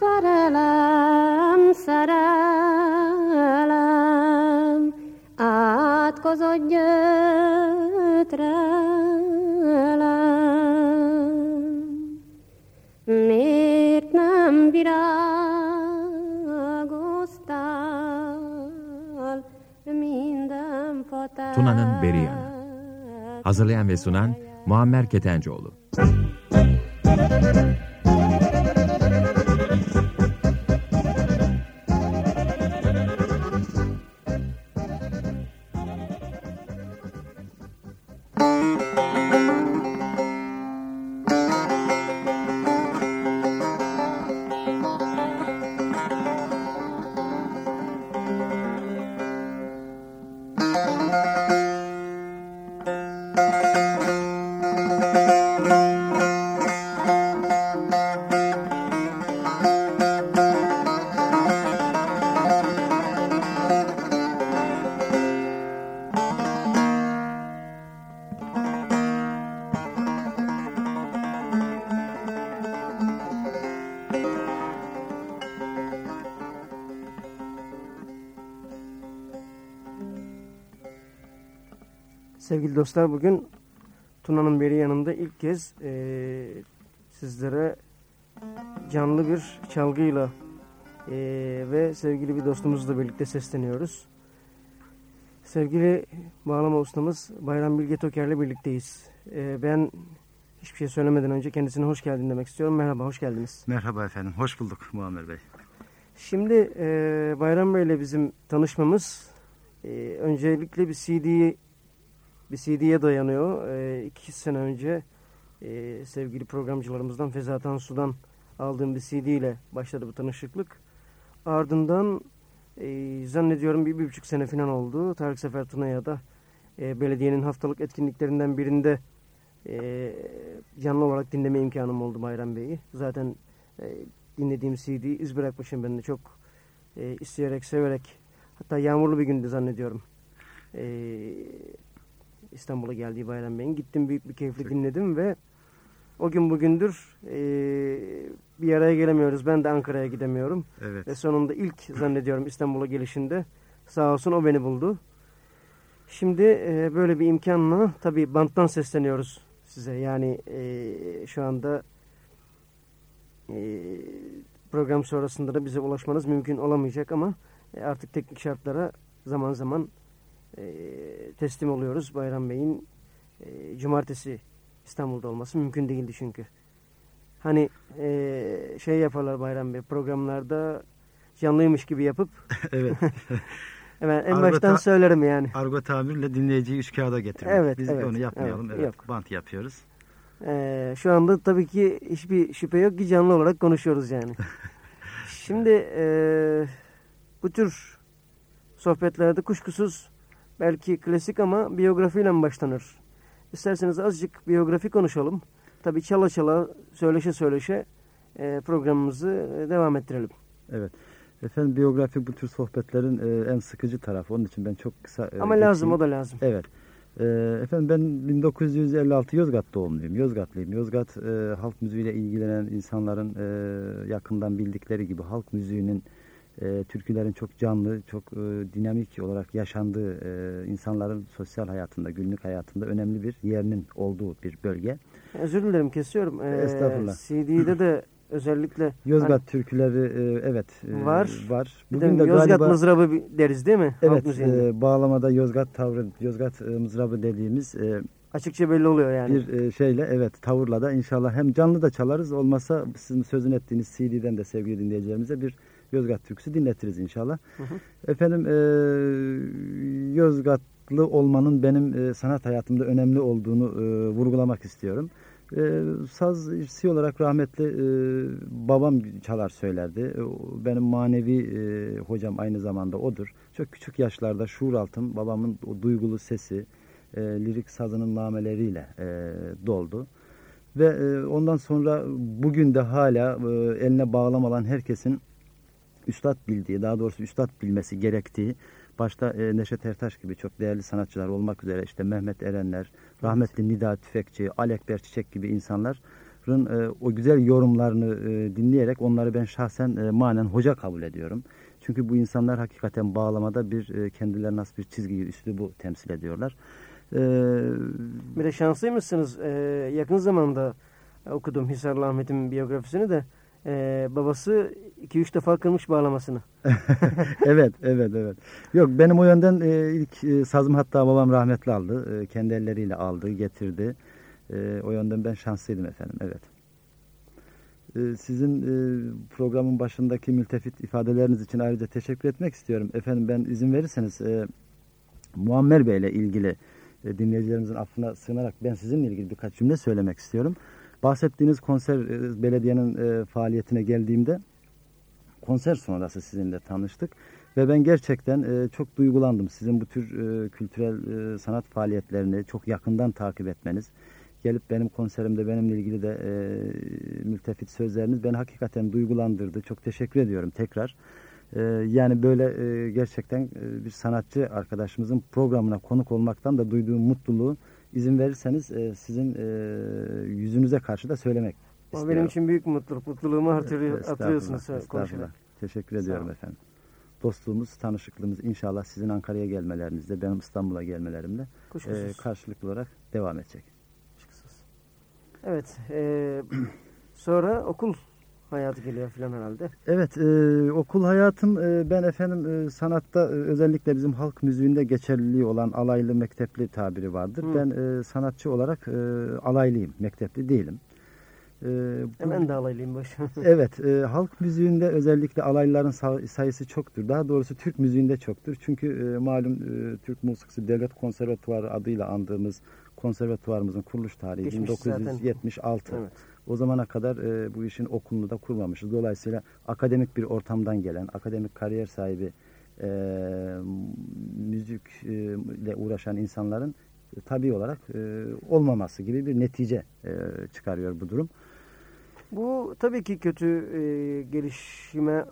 szerelem, szerelem, átkozott gyötrelem. Miért nem virágoztál minden fatál? Tuna'nın Beri Yanı. Hazırlayan ve sunan Muammer Ketencoğlu. Dostlar bugün Tuna'nın beri yanında ilk kez e, sizlere canlı bir çalgıyla e, ve sevgili bir dostumuzla birlikte sesleniyoruz. Sevgili bağlama ustamız Bayram Bilge Toker'le birlikteyiz. E, ben hiçbir şey söylemeden önce kendisine hoş geldin demek istiyorum. Merhaba, hoş geldiniz. Merhaba efendim, hoş bulduk Muammer Bey. Şimdi e, Bayram Bey ile bizim tanışmamız e, öncelikle bir CD'yi bir CD'ye dayanıyor. E, iki sene önce e, sevgili programcılarımızdan Feza Tansu'dan aldığım bir CD ile başladı bu tanışıklık. Ardından e, zannediyorum bir, bir buçuk sene falan oldu. Tarık Sefer Tuna'ya da e, belediyenin haftalık etkinliklerinden birinde e, canlı olarak dinleme imkanım oldu Bayram Bey'i. Zaten e, dinlediğim CD iz bırakmışım ben de çok e, isteyerek, severek. Hatta yağmurlu bir gündü zannediyorum. E, İstanbul'a geldiği Bayram Bey'in. Gittim büyük bir keyifle dinledim ve o gün bugündür e, bir araya gelemiyoruz. Ben de Ankara'ya gidemiyorum. Evet. Ve sonunda ilk zannediyorum İstanbul'a gelişinde sağ olsun o beni buldu. Şimdi e, böyle bir imkanla tabii banttan sesleniyoruz size. Yani e, şu anda e, program sonrasında da bize ulaşmanız mümkün olamayacak ama e, artık teknik şartlara zaman zaman e, teslim oluyoruz. Bayram Bey'in e, cumartesi İstanbul'da olması mümkün değildi çünkü. Hani e, şey yaparlar Bayram Bey programlarda canlıymış gibi yapıp evet. hemen en Argo baştan ta- söylerim yani. Argo tabirle dinleyiciyi üç kağıda getirmek. Evet, Biz evet, onu yapmayalım. evet, Evet, yok. Bant yapıyoruz. Ee, şu anda tabii ki hiçbir şüphe yok ki canlı olarak konuşuyoruz yani. Şimdi e, bu tür sohbetlerde kuşkusuz belki klasik ama biyografiyle başlanır. İsterseniz azıcık biyografi konuşalım. Tabii çala çala söyleşe söyleşe e, programımızı e, devam ettirelim. Evet. Efendim biyografi bu tür sohbetlerin e, en sıkıcı tarafı. Onun için ben çok kısa... e, Ama lazım geçeyim. o da lazım. Evet. E, efendim ben 1956 Yozgat doğumluyum. Yozgatlıyım. Yozgat e, halk müziğiyle ilgilenen insanların e, yakından bildikleri gibi halk müziğinin e, türkülerin çok canlı, çok e, dinamik olarak yaşandığı e, insanların sosyal hayatında, günlük hayatında önemli bir yerinin olduğu bir bölge. Özür dilerim kesiyorum. Ee, Estağfurullah. CD'de de özellikle Yozgat hani türküleri e, evet e, Var. var. Bugün de de Yozgat galiba mızrabı deriz değil mi? Evet e, bağlamada Yozgat tavrı, Yozgat e, mızrabı dediğimiz e, Açıkça belli oluyor yani. bir e, şeyle evet tavırla da inşallah hem canlı da çalarız olmasa sizin sözün ettiğiniz CD'den de sevgili dinleyicilerimize bir Yozgat türküsü dinletiriz inşallah. Hı hı. Efendim e, Yozgatlı olmanın benim e, sanat hayatımda önemli olduğunu e, vurgulamak istiyorum. E, saz işçisi olarak rahmetli e, babam çalar söylerdi. E, benim manevi e, hocam aynı zamanda odur. Çok küçük yaşlarda şuur altım babamın o duygulu sesi, e, lirik sazının nameleriyle e, doldu. Ve e, ondan sonra bugün de hala e, eline bağlam alan herkesin üstad bildiği, daha doğrusu üstad bilmesi gerektiği, başta e, Neşet Ertaş gibi çok değerli sanatçılar olmak üzere işte Mehmet Erenler, rahmetli Nida Tüfekçi, Alekber Çiçek gibi insanlar e, o güzel yorumlarını e, dinleyerek onları ben şahsen e, manen hoca kabul ediyorum. Çünkü bu insanlar hakikaten bağlamada bir e, kendilerine nasıl bir çizgi üslubu temsil ediyorlar. E, Bir de şanslıymışsınız. Ee, yakın zamanda okudum Hisarlı Ahmet'in biyografisini de. Ee, babası 2-3 defa kırmış bağlamasını. evet, evet, evet. Yok benim o yönden e, ilk e, sazım hatta babam rahmetli aldı. E, kendi elleriyle aldı, getirdi. E, o yönden ben şanslıydım efendim, evet. E, sizin e, programın başındaki mültefit ifadeleriniz için ayrıca teşekkür etmek istiyorum. Efendim ben izin verirseniz e, Muammer Bey ile ilgili e, dinleyicilerimizin affına sığınarak ben sizinle ilgili birkaç cümle söylemek istiyorum. Bahsettiğiniz konser e, belediyenin e, faaliyetine geldiğimde konser sonrası sizinle tanıştık. Ve ben gerçekten e, çok duygulandım. Sizin bu tür e, kültürel e, sanat faaliyetlerini çok yakından takip etmeniz. Gelip benim konserimde benimle ilgili de e, mültefit sözleriniz beni hakikaten duygulandırdı. Çok teşekkür ediyorum tekrar. E, yani böyle e, gerçekten e, bir sanatçı arkadaşımızın programına konuk olmaktan da duyduğum mutluluğu izin verirseniz e, sizin e, yüzünüze karşı da söylemek O istiyorum. benim için büyük mutluluk. Mutluluğumu artırıyor, estağfurullah. konuşarak. Teşekkür ediyorum efendim. Dostluğumuz, tanışıklığımız inşallah sizin Ankara'ya gelmelerinizle, benim İstanbul'a gelmelerimle e, karşılıklı olarak devam edecek. Kuşkusuz. Evet. e, sonra okul hayatı geliyor falan herhalde. Evet, e, okul hayatım e, ben efendim e, sanatta e, özellikle bizim halk müziğinde geçerliliği olan alaylı mektepli tabiri vardır. Hı. Ben e, sanatçı olarak e, alaylıyım, mektepli değilim. E, bu- Hemen de alaylıyım başım. Evet, e, halk müziğinde özellikle alaylıların sa- sayısı çoktur. Daha doğrusu Türk müziğinde çoktur. Çünkü e, malum e, Türk Musikisi Devlet Konservatuvarı adıyla andığımız konservatuvarımızın kuruluş tarihi Geçmiş zaten. 1976. evet. O zamana kadar e, bu işin okulunu da kurmamışız. Dolayısıyla akademik bir ortamdan gelen, akademik kariyer sahibi e, müzikle uğraşan insanların e, tabii olarak e, olmaması gibi bir netice e, çıkarıyor bu durum. Bu tabii ki kötü e, gelişime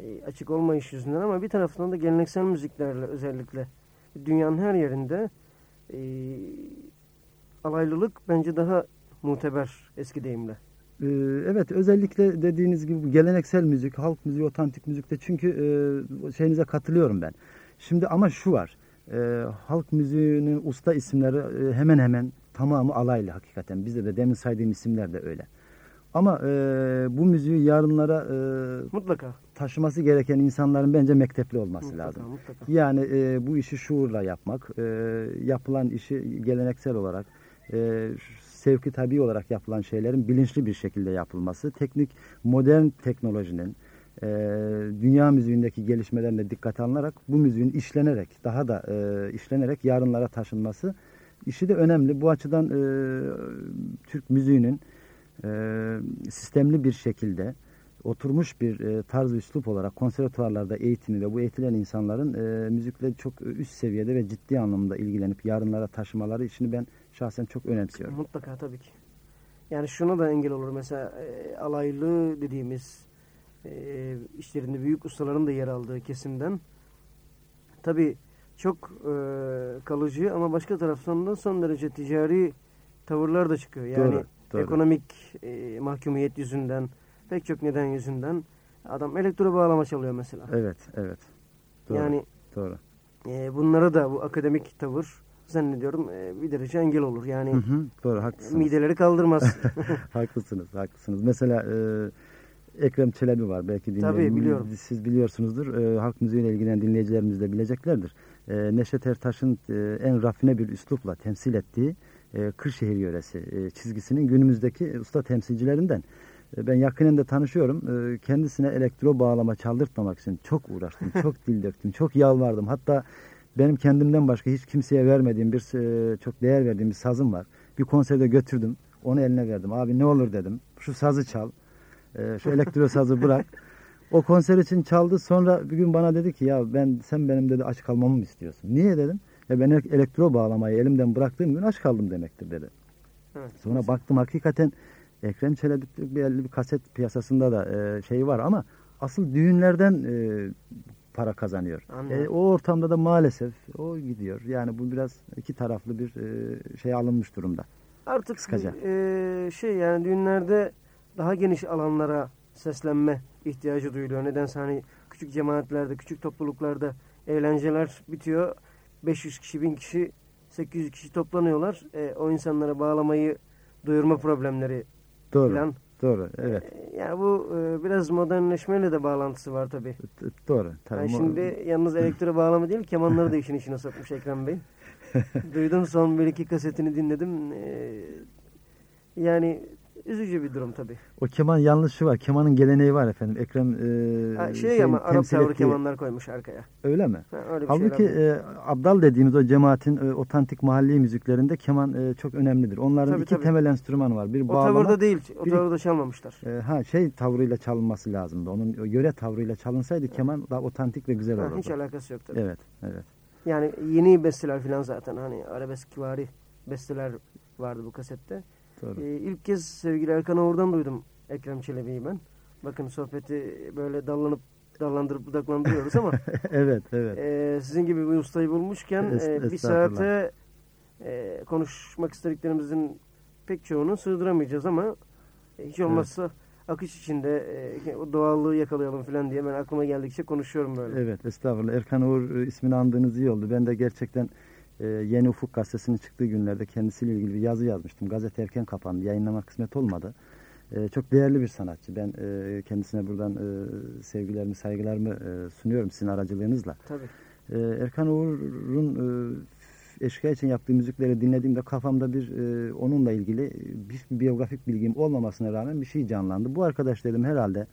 e, açık olmayış yüzünden ama bir taraftan da geleneksel müziklerle özellikle dünyanın her yerinde e, alaylılık bence daha muteber eski deyimle. Ee, Evet özellikle dediğiniz gibi geleneksel müzik, halk müziği, otantik müzikte çünkü e, şeyinize katılıyorum ben. Şimdi ama şu var, e, halk müziğinin usta isimleri e, hemen hemen tamamı alaylı hakikaten. Bizde de demin saydığım isimler de öyle. Ama e, bu müziği yarınlara e, Mutlaka. taşıması gereken insanların bence mektepli olması Mutlaka, lazım. mutlaka. Yani e, bu işi şuurla yapmak, e, yapılan işi geleneksel olarak, e, sevki tabi olarak yapılan şeylerin bilinçli bir şekilde yapılması, teknik, modern teknolojinin, e, dünya müziğindeki gelişmelerine dikkate alınarak bu müziğin işlenerek, daha da e, işlenerek yarınlara taşınması işi de önemli. Bu açıdan e, Türk müziğinin e, sistemli bir şekilde oturmuş bir e, tarz üslup olarak konservatuvarlarda eğitimi ve bu eğitilen insanların e, müzikle çok üst seviyede ve ciddi anlamda ilgilenip yarınlara taşımaları işini ben şahsen çok önemsiyorum. Mutlaka tabii ki. Yani şuna da engel olur. Mesela e, alaylı dediğimiz e, işlerinde büyük ustaların da yer aldığı kesimden tabii çok e, kalıcı ama başka taraftan da son derece ticari tavırlar da çıkıyor. Yani Doğru, doğru. ekonomik e, mahkumiyet yüzünden pek çok neden yüzünden adam elektro bağlama çalıyor mesela. Evet, evet. Doğru, Yani doğru. e, bunlara da bu akademik tavır zannediyorum e, bir derece engel olur. Yani Hı hı, doğru, haklısınız. mideleri kaldırmaz. haklısınız, haklısınız. Mesela e, Ekrem Çelebi var. Belki dinleyen, Tabii, biliyorum. Siz biliyorsunuzdur. E, halk müziğiyle ilgilenen dinleyicilerimiz de bileceklerdir. E, Neşet Ertaş'ın e, en rafine bir üslupla temsil ettiği e, Kırşehir yöresi e, çizgisinin günümüzdeki usta temsilcilerinden. E, ben yakinen de tanışıyorum. E, kendisine elektro bağlama çaldırtmamak için çok uğraştım, çok dil döktüm, çok yalvardım. Hatta benim kendimden başka hiç kimseye vermediğim bir e, çok değer verdiğim bir sazım var. Bir konserde götürdüm. Onu eline verdim. Abi ne olur dedim. Şu sazı çal. E, şu elektro sazı bırak. O konser için çaldı. Sonra bir gün bana dedi ki ya ben sen benim dedi aç kalmamı mı istiyorsun? Niye dedim. Ya ben elektro bağlamayı elimden bıraktığım gün aç kaldım demektir dedi. Evet. Sonra baktım hakikaten Ekrem Çelebi belli bir kaset piyasasında da e, şey var ama asıl düğünlerden e, para kazanıyor. Anladım. E, o ortamda da maalesef o gidiyor. Yani bu biraz iki taraflı bir e, şey alınmış durumda. Artık Kısaca. e, şey yani düğünlerde daha geniş alanlara seslenme ihtiyacı duyuluyor. Nedense hani küçük cemaatlerde, küçük topluluklarda eğlenceler bitiyor. 500 kişi, 1000 kişi, 800 kişi toplanıyorlar. E, o insanlara bağlamayı duyurma problemleri Doğru. falan. Doğru. Evet. E, yani bu e, biraz modernleşmeyle de bağlantısı var tabii. Doğru. Tabii. Yani şimdi yalnız elektro bağlama değil kemanları da işin içine sokmuş Ekrem Bey. Duydum son bir iki kasetini dinledim. Ee, yani üzücü bir durum tabii. O keman yanlışı var. Kemanın geleneği var efendim. Ekrem e, Ha, şey ama Arap tavır ettiği- kemanlar koymuş arkaya. Öyle mi? Ha, öyle bir Halbuki şeyler var. e, Abdal dediğimiz o cemaatin e, otantik mahalli müziklerinde keman e, çok önemlidir. Onların Tabii, iki tabii. temel enstrüman var. Bir o bağlama, tavırda değil. O bir- tavırda çalmamışlar. e, ha şey tavrıyla çalınması lazımdı. Onun o yöre tavrıyla çalınsaydı keman daha otantik ve güzel Ha, olurdu. hiç alakası yok tabii. Evet, evet. Yani yeni besteler falan zaten hani arabeskivari besteler vardı bu kasette. Doğru. Ee, ilk kez sevgili Erkan Oğur'dan duydum Ekrem Çelebi'yi ben. Bakın sohbeti böyle dallanıp dallandırıp budaklandırıyoruz ama evet, evet. Ee, sizin gibi bir ustayı bulmuşken Es- e, bir saate e, konuşmak istediklerimizin pek çoğunu sığdıramayacağız ama e, hiç olmazsa akış içinde e, o doğallığı yakalayalım falan diye ben aklıma geldikçe konuşuyorum böyle. Evet, estağfurullah. Erkan Uğur e, ismini andığınız iyi oldu. Ben de gerçekten e, Yeni Ufuk gazetesinin çıktığı günlerde kendisiyle ilgili bir yazı yazmıştım. Gazete erken kapandı. Yayınlamak kısmet olmadı. E, çok değerli bir sanatçı. Ben e, kendisine buradan e, sevgilerimi, saygılarımı e, sunuyorum sizin aracılığınızla. Tabii. E, Erkan Uğur'un e, eşkıya için yaptığı müzikleri dinlediğimde kafamda bir e, onunla ilgili bir biyografik bilgim olmamasına rağmen bir şey canlandı. Bu arkadaş dedim herhalde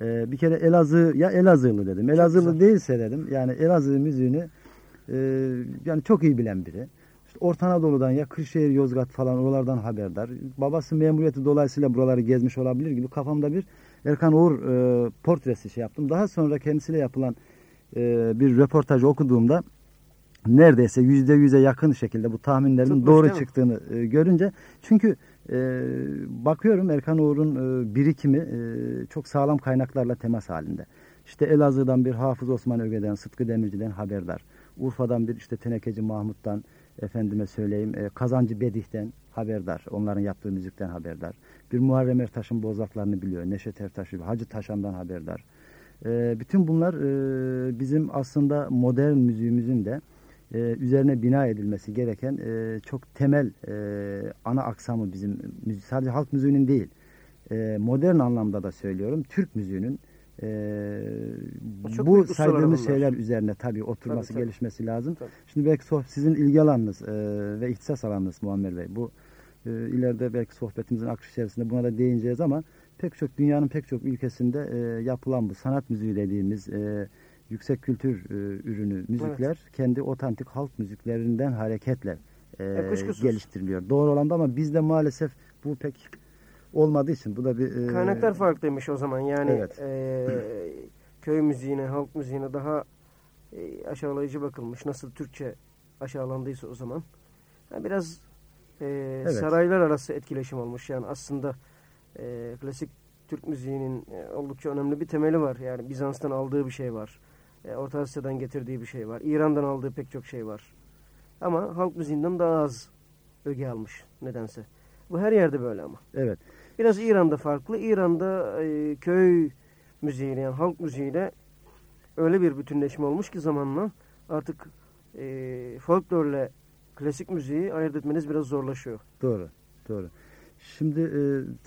e, bir kere Elazığ ya Elazığlı dedim. Elazığlı değilse dedim yani Elazığ müziğini e, yani çok iyi bilen biri. İşte Orta Anadolu'dan ya Kırşehir, Yozgat falan oralardan haberdar. Babası memuriyeti dolayısıyla buraları gezmiş olabilir gibi kafamda bir Erkan Uğur e, portresi şey yaptım. Daha sonra kendisiyle yapılan e, bir röportajı okuduğumda neredeyse yüzde yüze yakın şekilde bu tahminlerin Tutmuş, doğru çıktığını e, görünce çünkü e, bakıyorum Erkan Uğur'un e, birikimi e, çok sağlam kaynaklarla temas halinde. İşte Elazığ'dan bir Hafız Osman Öge'den, Sıtkı Demirci'den haberdar. Urfa'dan bir işte Tenekeci Mahmut'tan, efendime söyleyeyim e, Kazancı Bedih'ten haberdar. Onların yaptığı müzikten haberdar. Bir Muharrem Ertaş'ın bozlaklarını biliyor. Neşet Ertaş'ı, Hacı Taşan'dan haberdar. E, bütün bunlar e, bizim aslında modern müziğimizin de e, üzerine bina edilmesi gereken e, çok temel e, ana aksamı bizim sadece halk müziğinin değil e, modern anlamda da söylüyorum Türk müziğinin e, bu saydığımız şeyler üzerine tabii oturması Tabii, tabii. gelişmesi lazım. Tabii. Şimdi belki soh- sizin ilgi alanınız e, ve ihtisas alanınız Muammer Bey bu e, ileride belki sohbetimizin akış içerisinde buna da değineceğiz ama pek çok dünyanın pek çok ülkesinde e, yapılan bu sanat müziği dediğimiz e, yüksek kültür e, ürünü müzikler kendi otantik halk müziklerinden hareketle e, E, geliştiriliyor. Doğru olan da ama bizde maalesef bu pek olmadığı için bu da bir e, Kaynaklar farklıymış o zaman yani Evet. e, köy müziğine, halk müziğine daha e, aşağılayıcı bakılmış. Nasıl Türkçe aşağılandıysa o zaman. Ha, biraz e, Evet. saraylar arası etkileşim olmuş. Yani aslında e, klasik Türk müziğinin e, oldukça önemli bir temeli var. Yani Bizans'tan aldığı bir şey var. E, Orta Asya'dan getirdiği bir şey var. İran'dan aldığı pek çok şey var. Ama halk müziğinden daha az öge almış nedense. Bu her yerde böyle ama. Evet. Biraz İran'da farklı. İran'da e, köy müziğiyle yani halk müziğiyle öyle bir bütünleşme olmuş ki zamanla artık e, folklorla klasik müziği ayırt etmeniz biraz zorlaşıyor. Doğru, doğru. Şimdi e,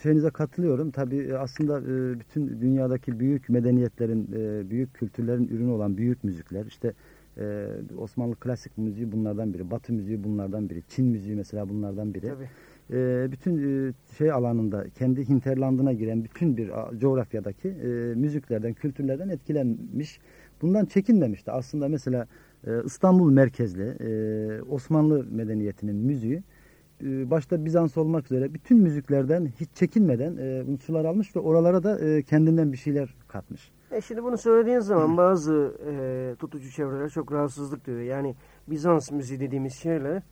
şeyinize katılıyorum. Tabii e, aslında e, bütün dünyadaki büyük medeniyetlerin, e, büyük kültürlerin ürünü olan büyük müzikler, işte e, Osmanlı klasik müziği bunlardan biri, Batı müziği bunlardan biri, Çin müziği mesela bunlardan biri. Tabii. E, bütün e, şey alanında, kendi hinterlandına giren bütün bir coğrafyadaki e, müziklerden, kültürlerden etkilenmiş. Bundan çekinmemişti. Aslında mesela e, İstanbul merkezli e, Osmanlı medeniyetinin müziği e, başta Bizans olmak üzere bütün müziklerden hiç çekinmeden e, unsurlar almış ve oralara da e, kendinden bir şeyler katmış. E şimdi bunu söylediğin zaman bazı e, tutucu çevreler çok rahatsızlık duyuyor. Yani Bizans müziği dediğimiz şeyle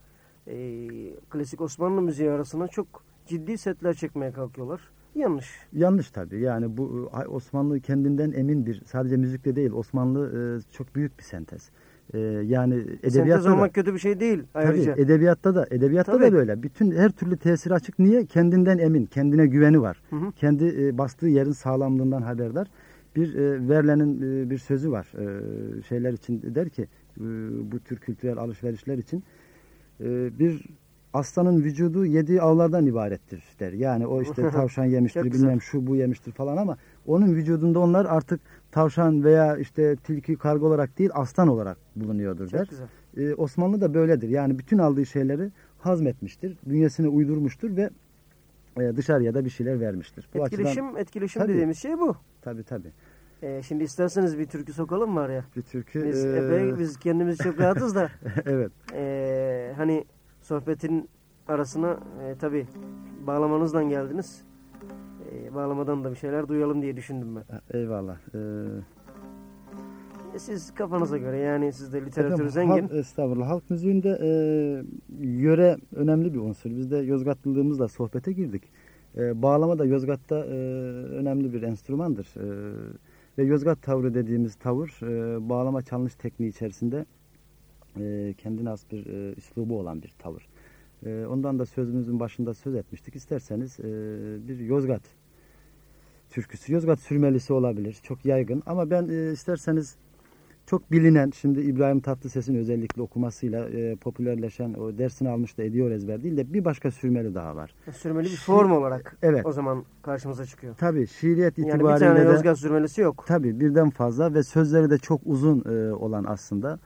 e, klasik Osmanlı müziği arasına çok ciddi setler çekmeye kalkıyorlar. Yanlış. Yanlış tabii. Yani bu Osmanlı kendinden emin bir sadece müzikte değil Osmanlı e, çok büyük bir sentez. E, yani Sentez edebiyatta da, olmak kötü bir şey değil ayrıca. tabii, edebiyatta da edebiyatta Tabii. da böyle. Bütün her türlü tesir açık. Niye? Kendinden emin, kendine güveni var. Hı hı. Kendi e, bastığı yerin sağlamlığından haberdar. Bir e, Verlaine'in e, bir sözü var. E, şeyler için der ki e, bu tür kültürel alışverişler için e, bir aslanın vücudu yediği avlardan ibarettir der. Yani o işte tavşan yemiştir, bilmem şu bu yemiştir falan ama onun vücudunda onlar artık tavşan veya işte tilki karga olarak değil aslan olarak bulunuyordur der. Ee, Osmanlı da böyledir. Yani bütün aldığı şeyleri hazmetmiştir, bünyesine uydurmuştur ve e, dışarıya da bir şeyler vermiştir. Bu Etkileşim, açıdan etkileşim Tabii. dediğimiz şey bu. tabii tabii. Ee, şimdi isterseniz bir türkü sokalım var ya. Bir türkü Biz e, epey biz kendimiz çok rahatız da evet. ee, hani sohbetin arasına e, tabii bağlamanızdan geldiniz. Ee, bağlamadan da bir şeyler duyalım diye düşündüm ben. Eyvallah. Ee, E, Siz kafanıza göre yani siz de literatür Efendim, zengin. Halk, estağfurullah. Halk müziğinde e, yöre önemli bir unsur. Biz de Yozgatlılığımızla sohbete girdik. E, bağlama da Yozgat'ta e, önemli bir enstrümandır. E, ve Yozgat tavrı dediğimiz tavır e, bağlama çalınış tekniği içerisinde e, kendine has bir e, üslubu olan bir tavır. E, ondan da sözümüzün başında söz etmiştik. İsterseniz e, bir Yozgat türküsü, Yozgat sürmelisi olabilir. Çok yaygın ama ben e, isterseniz çok bilinen şimdi İbrahim Tatlıses'in özellikle okumasıyla e, popülerleşen o dersini almış da ediyor ezber değil de bir başka sürmeli daha var. Sürmeli bir form olarak Evet. o zaman karşımıza çıkıyor. Tabii şiiriyet Yani bir itibariyle tane de Yozgat sürmelisi yok. tabii birden fazla ve sözleri de çok uzun e, olan aslında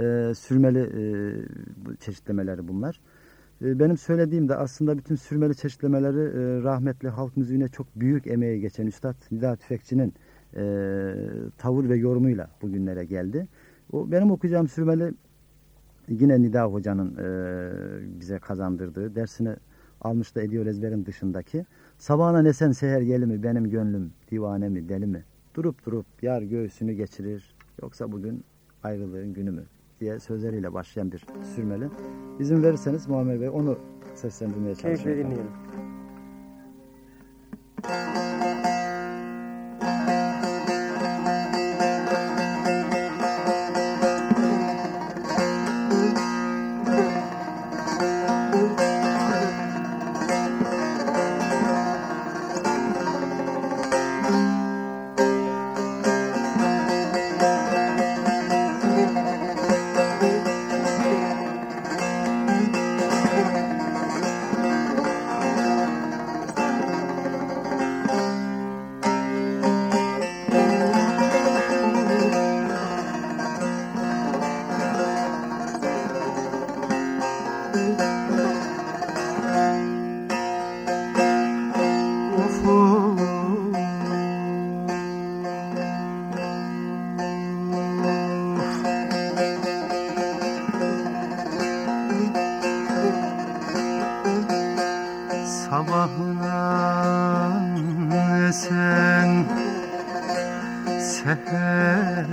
e, sürmeli e, çeşitlemeleri bunlar. E, benim söylediğim de aslında bütün sürmeli çeşitlemeleri e, rahmetli halk müziğine çok büyük emeği geçen Üstad Nida Tüfekçi'nin e, tavır ve yorumuyla bugünlere geldi. O benim okuyacağım sürmeli yine Nida Hoca'nın e, bize kazandırdığı dersini almış da ediyor ezberin dışındaki. Sabahına nesen seher yeli mi benim gönlüm divane mi deli mi? Durup durup yar göğsünü geçirir yoksa bugün ayrılığın günü mü? diye sözleriyle başlayan bir sürmeli. İzin verirseniz Muammer Bey onu seslendirmeye Keyifle çalışıyorum. dinleyelim. Sabahına esen seher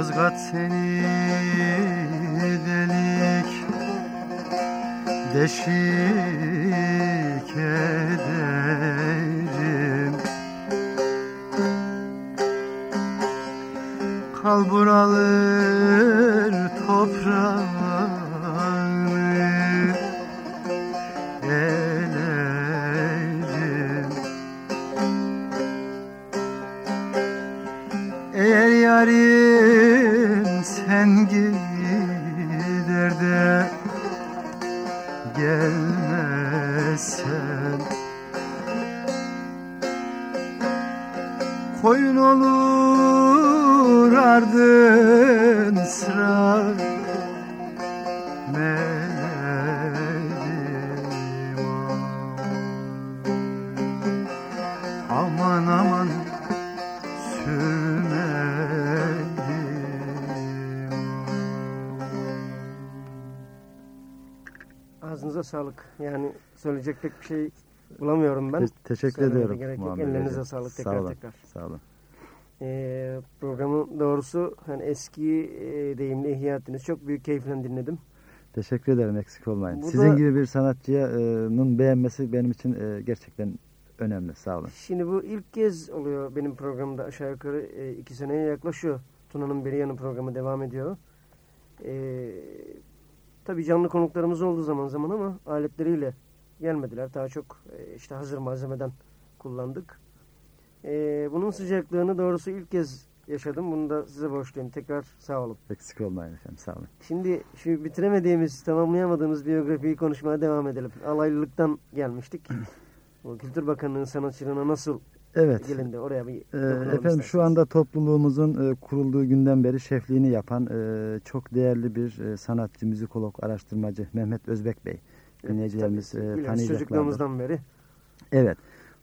Yozgat seni delik deşik ederim Kalbur alır toprağı Yani söyleyecek pek bir şey bulamıyorum ben. Te- teşekkür Söylememe ediyorum. gerek yok. Ellerinize Beyciğim. sağlık Sağ tekrar olun, tekrar. Sağ olun. Ee, programın doğrusu hani eski e, deyimle ihya ettiniz. Çok büyük keyifle dinledim. Teşekkür ederim eksik olmayın. Bu Sizin da- gibi bir sanatçının beğenmesi benim için e, gerçekten önemli. Sağ olun. Şimdi bu ilk kez oluyor benim programda aşağı yukarı e, iki seneye yaklaşıyor. Tuna'nın Beri Yanı programı devam ediyor. E, tabii canlı konuklarımız oldu zaman zaman ama aletleriyle gelmediler. Daha çok e, işte hazır malzemeden kullandık. E, bunun sıcaklığını doğrusu ilk kez yaşadım. Bunu da size borçluyum. Tekrar sağ olun. Eksik olmayın efendim. Sağ olun. Şimdi şu bitiremediğimiz, tamamlayamadığımız biyografiyi konuşmaya devam edelim. Alaylılıktan gelmiştik. Kültür Bakanlığı'nın sanatçılığına nasıl Evet. gelindi oraya bir Ee, efendim şu anda topluluğumuzun e, kurulduğu günden beri şefliğini yapan e, çok değerli bir e, sanatçı, müzikolog, araştırmacı Mehmet Özbek Bey. Dinleyicilerimiz Tabii, e, tanıyacaklardır. çocukluğumuzdan beri. Evet.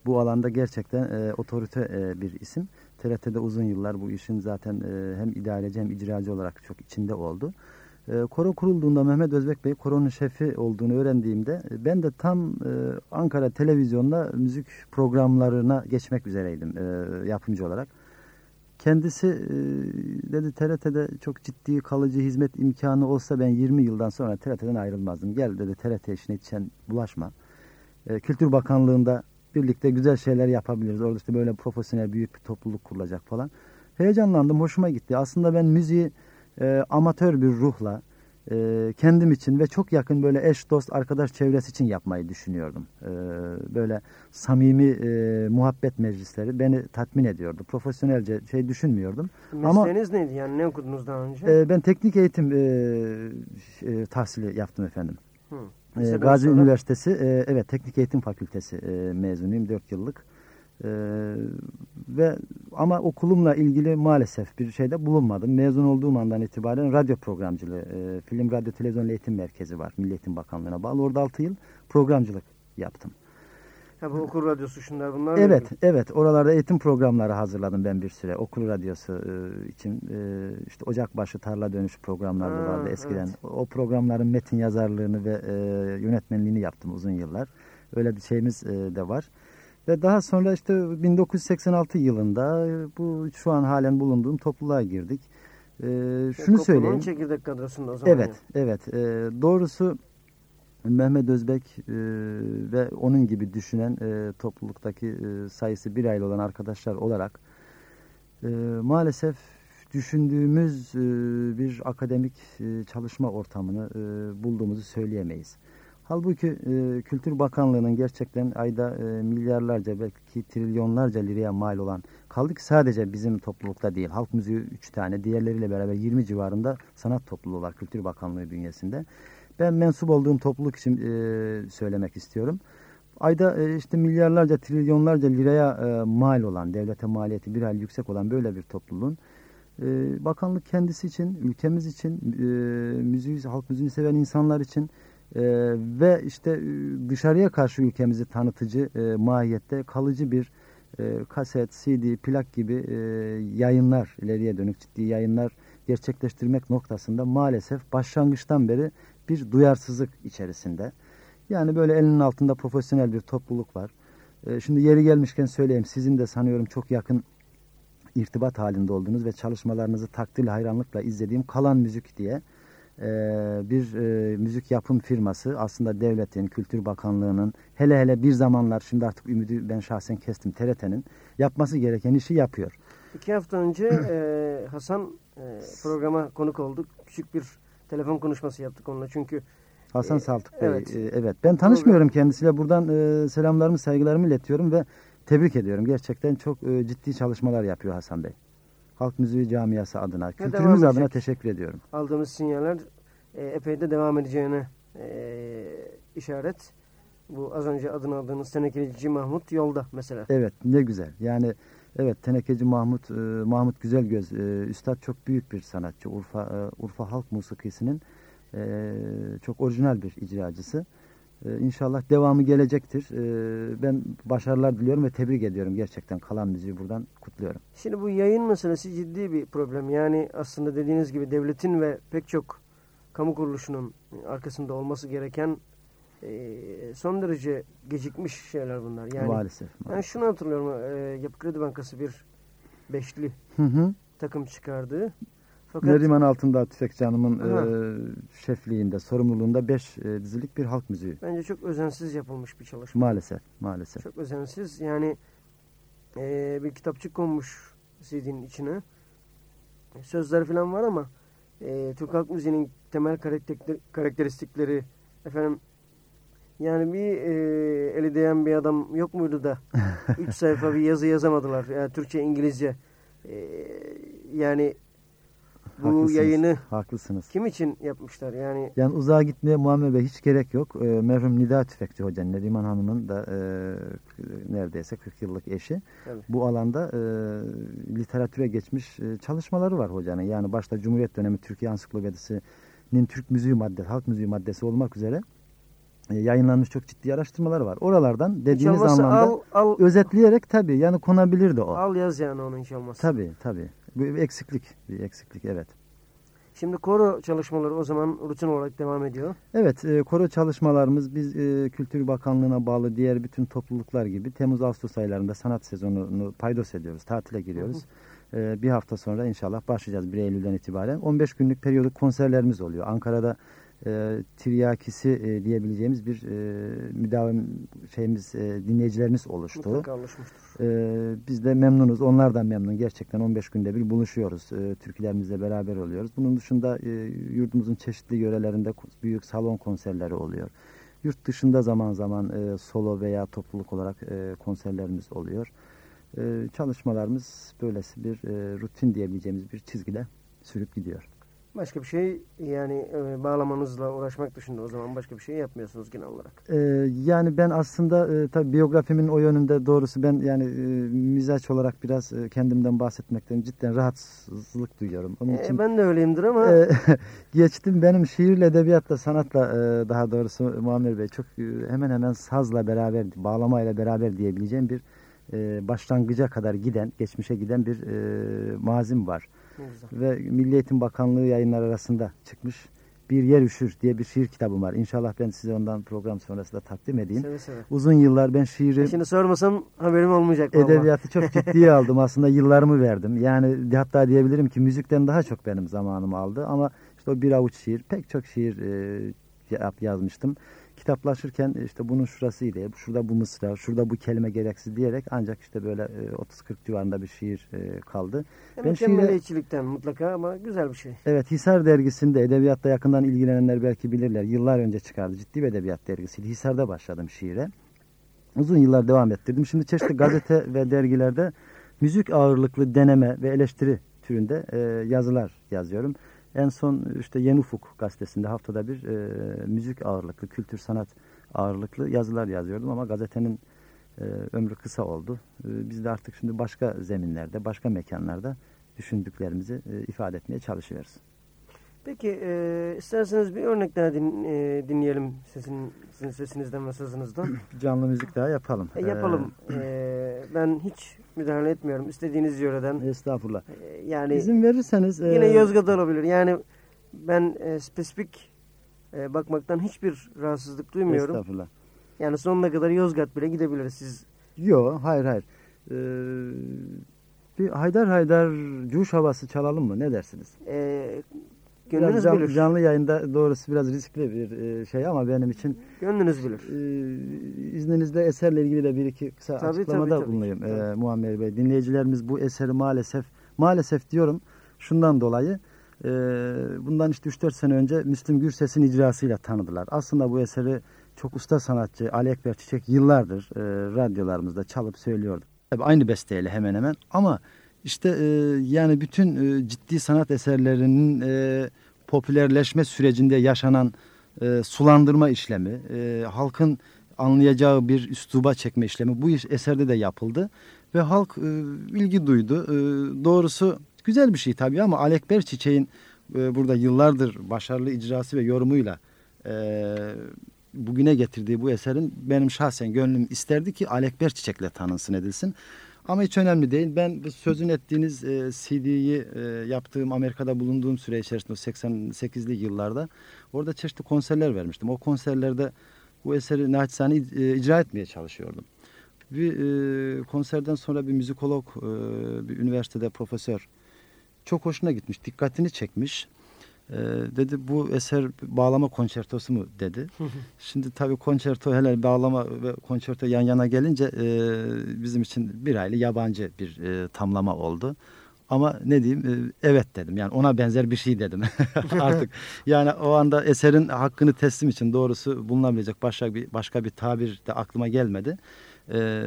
Bu alanda gerçekten e, otorite e, bir isim. TRT'de uzun yıllar bu işin zaten e, hem idareci hem icracı olarak çok içinde oldu. E, koro kurulduğunda Mehmet Özbek Bey koronun şefi olduğunu öğrendiğimde e, ben de tam e, Ankara televizyonda müzik programlarına geçmek üzereydim e, yapımcı olarak. Kendisi e, dedi TRT'de çok ciddi kalıcı hizmet imkanı olsa ben 20 yıldan sonra TRT'den ayrılmazdım. Gel dedi TRT işine hiç sen bulaşma. E, Kültür Bakanlığı'nda birlikte güzel şeyler yapabiliriz. Orada işte böyle profesyonel büyük bir topluluk kurulacak falan. Heyecanlandım, hoşuma gitti. Aslında ben müziği e, amatör bir ruhla e, kendim için ve çok yakın böyle eş, dost, arkadaş çevresi için yapmayı düşünüyordum. E, böyle samimi e, muhabbet meclisleri beni tatmin ediyordu. Profesyonelce şey düşünmüyordum. Ama Mesleğiniz neydi yani ne okudunuz daha önce? e, ben teknik eğitim e, e, tahsili yaptım efendim. Hı. Gazi sonra- Üniversitesi, e, evet Teknik Eğitim Fakültesi e, mezunuyum 4 yıllık. E, ve ama okulumla ilgili maalesef bir şeyde bulunmadım. Mezun olduğum andan itibaren radyo programcılığı, e, Film Radyo Televizyon Eğitim Merkezi var. Milli Eğitim Bakanlığı'na bağlı. Orada 6 yıl programcılık yaptım. Ha, bu okul radyosu şunlar bunlar. Evet, mıydı? evet. Oralarda eğitim programları hazırladım ben bir süre. Okul radyosu e, için e, işte Ocakbaşı Tarla Dönüşü programları Ha, vardı eskiden. evet. O, o programların metin yazarlığını ve e, yönetmenliğini yaptım uzun yıllar. Öyle bir şeyimiz e, de var. Ve daha sonra işte 1986 yılında e, bu şu an halen bulunduğum topluluğa girdik. E, şunu söyleyeyim. çekirdek kadrosunda o zaman. Evet, evet. E, doğrusu Mehmet Özbek e, ve onun gibi düşünen e, topluluktaki e, sayısı bir aile olan arkadaşlar olarak e, maalesef düşündüğümüz e, bir akademik e, çalışma ortamını e, bulduğumuzu söyleyemeyiz. Halbuki e, Kültür Bakanlığı'nın gerçekten ayda e, milyarlarca belki trilyonlarca liraya mal olan kaldı ki sadece bizim toplulukta değil halk müziği 3 tane diğerleriyle beraber 20 civarında sanat topluluğu var Kültür Bakanlığı bünyesinde. Ben mensup olduğum topluluk için e, söylemek istiyorum. Ayda e, işte milyarlarca trilyonlarca liraya e, mal olan devlete maliyeti bir ay yüksek olan böyle bir topluluğun e, bakanlık kendisi için ülkemiz için e, müziği halk müziğini seven insanlar için ee, ve işte e, dışarıya karşı ülkemizi tanıtıcı e, mahiyette kalıcı bir e, kaset, CD, plak gibi e, yayınlar, ileriye dönük ciddi yayınlar gerçekleştirmek noktasında maalesef başlangıçtan beri bir duyarsızlık içerisinde. Yani böyle elinin altında profesyonel bir topluluk var. E, şimdi yeri gelmişken söyleyeyim sizin de sanıyorum çok yakın irtibat halinde olduğunuz ve çalışmalarınızı takdirle hayranlıkla izlediğim Kalan Müzik diye e, bir e, müzik yapım firması aslında devletin, Kültür Bakanlığı'nın hele hele bir zamanlar şimdi artık ümidi ben şahsen kestim TRT'nin yapması gereken işi yapıyor. İki hafta önce e, Hasan e, programa konuk olduk. Küçük bir telefon konuşması yaptık onunla. Çünkü Hasan E, Saltık Bey. evet. e, evet. Ben tanışmıyorum kendisiyle. Buradan e, selamlarımı, saygılarımı iletiyorum ve tebrik ediyorum. Gerçekten çok e, ciddi çalışmalar yapıyor Hasan Bey. Halk Müziği Camiası adına, kültürümüz adına edecek. teşekkür ediyorum. aldığımız sinyaller e, epey de devam edeceğine e, işaret. Bu az önce adını aldığınız Tenekeci Mahmut yolda mesela. Evet, ne güzel. Yani evet Tenekeci Mahmut e, Mahmut Güzelgöz e, üstad çok büyük bir sanatçı. Urfa e, Urfa halk musikisinin e, çok orijinal bir icracısı. E, inşallah devamı gelecektir. E, ben başarılar diliyorum ve tebrik ediyorum gerçekten kalan müziği buradan kutluyorum. Şimdi bu yayın meselesi ciddi bir problem. Yani aslında dediğiniz gibi devletin ve pek çok kamu kuruluşunun arkasında olması gereken e, son derece gecikmiş şeyler bunlar. Yani maalesef. ben şunu hatırlıyorum. E, Yapı Kredi Bankası bir beşli Hı hı. takım çıkardı. Fakat Neriman Altındağ Tüfekçi Hanım'ın e, şefliğinde, sorumluluğunda 5 dizilik bir halk müziği. bence çok özensiz yapılmış bir çalışma. Maalesef, maalesef. Çok özensiz. Yani eee, bir kitapçık konmuş CD'nin içine. Sözler falan var ama eee Türk halk müziğinin temel karakter- karakteristikleri efendim yani bir eee eli değen bir adam yok muydu da üç sayfa bir yazı yazamadılar. Yani Türkçe, İngilizce. Eee, yani bu Haklısınız, yayını Haklısınız. kim için yapmışlar? Yani Yani uzağa gitmeye Muammer Bey hiç gerek yok. E, merhum Nida Tüfekçi Hoca, Neriman Hanım'ın da e, neredeyse 40 yıllık eşi. Tabii. Bu alanda e, literatüre geçmiş e, çalışmaları var hocanın. Yani başta Cumhuriyet dönemi Türkiye Ansiklopedisi'nin Türk müziği maddesi, halk müziği maddesi olmak üzere e, yayınlanmış çok ciddi araştırmaları var. Oralardan dediğiniz anlamda al, al, özetleyerek tabii yani konabilirdi o. al yaz yani onu hiç olmazsa. Tabii tabii. Bu bir eksiklik, bir eksiklik evet. Şimdi koro çalışmaları o zaman rutin olarak devam ediyor. Evet, e, koro çalışmalarımız biz e, Kültür Bakanlığı'na bağlı diğer bütün topluluklar gibi Temmuz-Ağustos aylarında sanat sezonunu paydos ediyoruz, tatile giriyoruz. E, bir hafta sonra inşallah başlayacağız 1 Eylül'den itibaren. 15 günlük periyoduk konserlerimiz oluyor. Ankara'da e, tiryakisi e, diyebileceğimiz bir e, müdavim şeyimiz, e, dinleyicilerimiz oluştu. Mutlaka oluşmuştur. Ee, biz de memnunuz. Onlar da memnun. Gerçekten 15 günde bir buluşuyoruz. Ee, türkülerimizle beraber oluyoruz. Bunun dışında e, yurdumuzun çeşitli yörelerinde büyük salon konserleri oluyor. Yurt dışında zaman zaman e, solo veya topluluk olarak e, konserlerimiz oluyor. E, çalışmalarımız böylesi bir e, rutin diyebileceğimiz bir çizgide sürüp gidiyor. Başka bir şey yani e, bağlamanızla uğraşmak dışında o zaman başka bir şey yapmıyorsunuz genel olarak. Ee, yani ben aslında e, tabii biyografimin o yönünde doğrusu ben yani e, mizaç olarak biraz e, kendimden bahsetmekten cidden rahatsızlık duyuyorum. Onun E, için ben de öyleyimdir ama e, geçtim benim şiirle edebiyatla sanatla e, daha doğrusu Muammer Bey çok e, hemen hemen sazla beraber bağlamayla beraber diyebileceğim bir e, başlangıca kadar giden geçmişe giden bir e, mazim var. Ve Milli Eğitim Bakanlığı yayınlar arasında çıkmış Bir Yer Üşür diye bir şiir kitabım var. İnşallah ben size ondan program sonrası da takdim edeyim. Seve seve. Uzun yıllar ben şiiri, E, Şimdi sormasam haberim olmayacak. edebiyatı çok ciddiye aldım. Aslında yıllarımı verdim. Yani hatta diyebilirim ki müzikten daha çok benim zamanımı aldı. Ama işte o bir avuç şiir, pek çok şiir e, yazmıştım. Kitaplaşırken işte bunun şurasıydı, şurada bu mısra, şurada bu kelime gereksiz diyerek ancak işte böyle e, 30-40 civarında bir şiir e, kaldı. Hem Ben şiire- mutlaka ama güzel bir şey. Evet Hisar dergisinde edebiyatla yakından ilgilenenler belki bilirler. Yıllar önce çıkardı. Ciddi bir edebiyat dergisiydi. Hisar'da başladım şiire. Uzun yıllar devam ettirdim. Şimdi çeşitli gazete ve dergilerde müzik ağırlıklı deneme ve eleştiri türünde e, yazılar yazıyorum. En son işte Yeni Ufuk gazetesinde haftada bir e, müzik ağırlıklı, kültür sanat ağırlıklı yazılar yazıyordum ama gazetenin e, ömrü kısa oldu. E, biz de artık şimdi başka zeminlerde, başka mekanlarda düşündüklerimizi e, ifade etmeye çalışıyoruz. Peki e, isterseniz bir örnek daha din, e, dinleyelim sesin, sizin sesinizden ve sözünüzden. Canlı müzik daha yapalım. E, yapalım. E, ben hiç müdahale etmiyorum. İstediğiniz yöreden. Ee, estağfurullah. E, yani İzin verirseniz. e, yine Yozgat olabilir. Yani ben e, spesifik e, bakmaktan hiçbir rahatsızlık duymuyorum. Estağfurullah. Yani sonuna kadar Yozgat bile gidebiliriz. Siz Yok hayır hayır. Ee, bir Haydar Haydar cuş havası çalalım mı? Ne dersiniz? e, Gönlünüz can- bilir. Canlı yayında doğrusu biraz riskli bir e, şey ama benim için Gönlünüz bilir. e, izninizle eserle ilgili de bir iki kısa Tabii, açıklamada tabii, tabii. bulunayım Tabii. e, Muammer Bey. Dinleyicilerimiz bu eseri maalesef maalesef diyorum şundan dolayı e, bundan işte 3-4 sene önce Müslüm Gürses'in icrasıyla tanıdılar. Aslında bu eseri çok usta sanatçı Ali Ekber Çiçek yıllardır e, radyolarımızda çalıp söylüyordu. Tabii aynı besteyle hemen hemen ama işte e, yani bütün e, ciddi sanat eserlerinin e, popülerleşme sürecinde yaşanan e, sulandırma işlemi, e, halkın anlayacağı bir üsluba çekme işlemi bu iş eserde de yapıldı ve halk e, ilgi duydu. E, doğrusu güzel bir şey tabii ama Alekber Çiçek'in e, burada yıllardır başarılı icrası ve yorumuyla e, bugüne getirdiği bu eserin benim şahsen gönlüm isterdi ki Alekber Çiçek'le tanınsın edilsin. Ama hiç önemli değil. Ben bu sözün ettiğiniz e, CD'yi e, yaptığım Amerika'da bulunduğum süre içerisinde o 88'li yıllarda orada çeşitli konserler vermiştim. O konserlerde bu eseri naçizane e, icra etmeye çalışıyordum. Bir e, konserden sonra bir müzikolog, e, bir üniversitede profesör çok hoşuna gitmiş, dikkatini çekmiş. E, dedi bu eser bağlama konçertosu mu dedi. Şimdi tabii konçerto hele bağlama ve konçerto yan yana gelince e, bizim için bir hayli yabancı bir e, tamlama oldu. Ama ne diyeyim e, evet dedim yani ona benzer bir şey dedim artık yani o anda eserin hakkını teslim için doğrusu bulunabilecek başka bir başka bir tabir de aklıma gelmedi. E,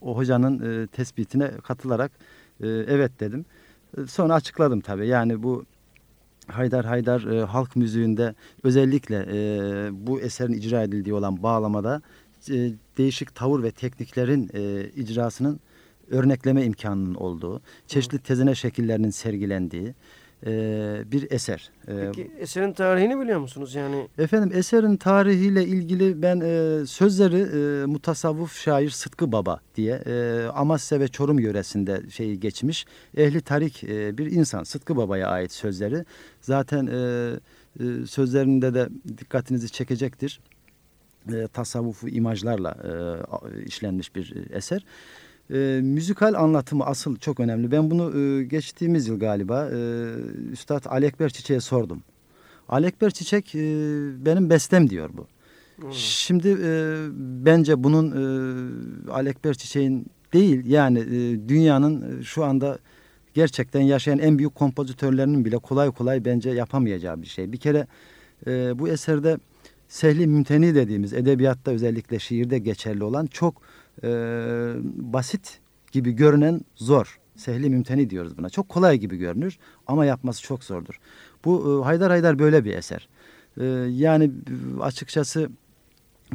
o hocanın e, tespitine katılarak e, evet dedim. E, Sonra açıkladım tabii yani bu Haydar Haydar e, halk müziğinde özellikle e, bu eserin icra edildiği olan bağlamada e, değişik tavır ve tekniklerin e, icrasının örnekleme imkanının olduğu, çeşitli tezene şekillerinin sergilendiği e, bir eser. E, Peki eserin tarihini biliyor musunuz? Yani Efendim eserin tarihiyle ilgili ben e, sözleri e, mutasavvuf şair Sıtkı Baba diye e, Amasya ve Çorum yöresinde şeyi geçmiş ehli tarik e, bir insan Sıtkı Baba'ya ait sözleri zaten e, e, sözlerinde de dikkatinizi çekecektir e, tasavvufu imajlarla e, işlenmiş bir eser. E, müzikal anlatımı asıl çok önemli. Ben bunu e, geçtiğimiz yıl galiba e, Üstad Ali Ekber Çiçek'e sordum. Ali Ekber Çiçek e, benim bestem diyor bu. Şimdi e, bence bunun e, Ali Ekber Çiçek'in değil yani e, dünyanın e, şu anda gerçekten yaşayan en büyük kompozitörlerinin bile kolay kolay bence yapamayacağı bir şey. Bir kere e, bu eserde sehli mümteni dediğimiz edebiyatta özellikle şiirde geçerli olan çok e, basit gibi görünen zor. Sehli mümteni diyoruz buna. Çok kolay gibi görünür ama yapması çok zordur. Bu e, Haydar Haydar böyle bir eser. E, yani açıkçası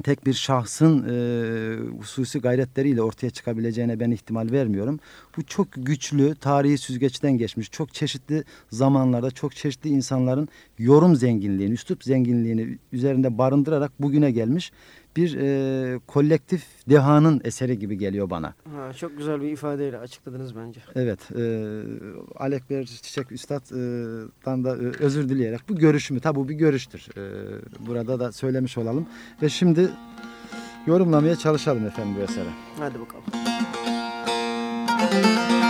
tek bir şahsın e, hususi gayretleriyle ortaya çıkabileceğine ben ihtimal vermiyorum. Bu çok güçlü, tarihi süzgeçten geçmiş, çok çeşitli zamanlarda çok çeşitli insanların yorum zenginliğini, üslup zenginliğini üzerinde barındırarak bugüne gelmiş bir e, kolektif dehanın eseri gibi geliyor bana. ha, çok güzel bir ifadeyle açıkladınız bence. Evet, e, Alekber Çiçek Üstad'dan da e, özür dileyerek bu görüşümü, tabi bu bir görüştür. E, burada da söylemiş olalım. Ve şimdi yorumlamaya çalışalım efendim bu eseri. Hadi bakalım. iki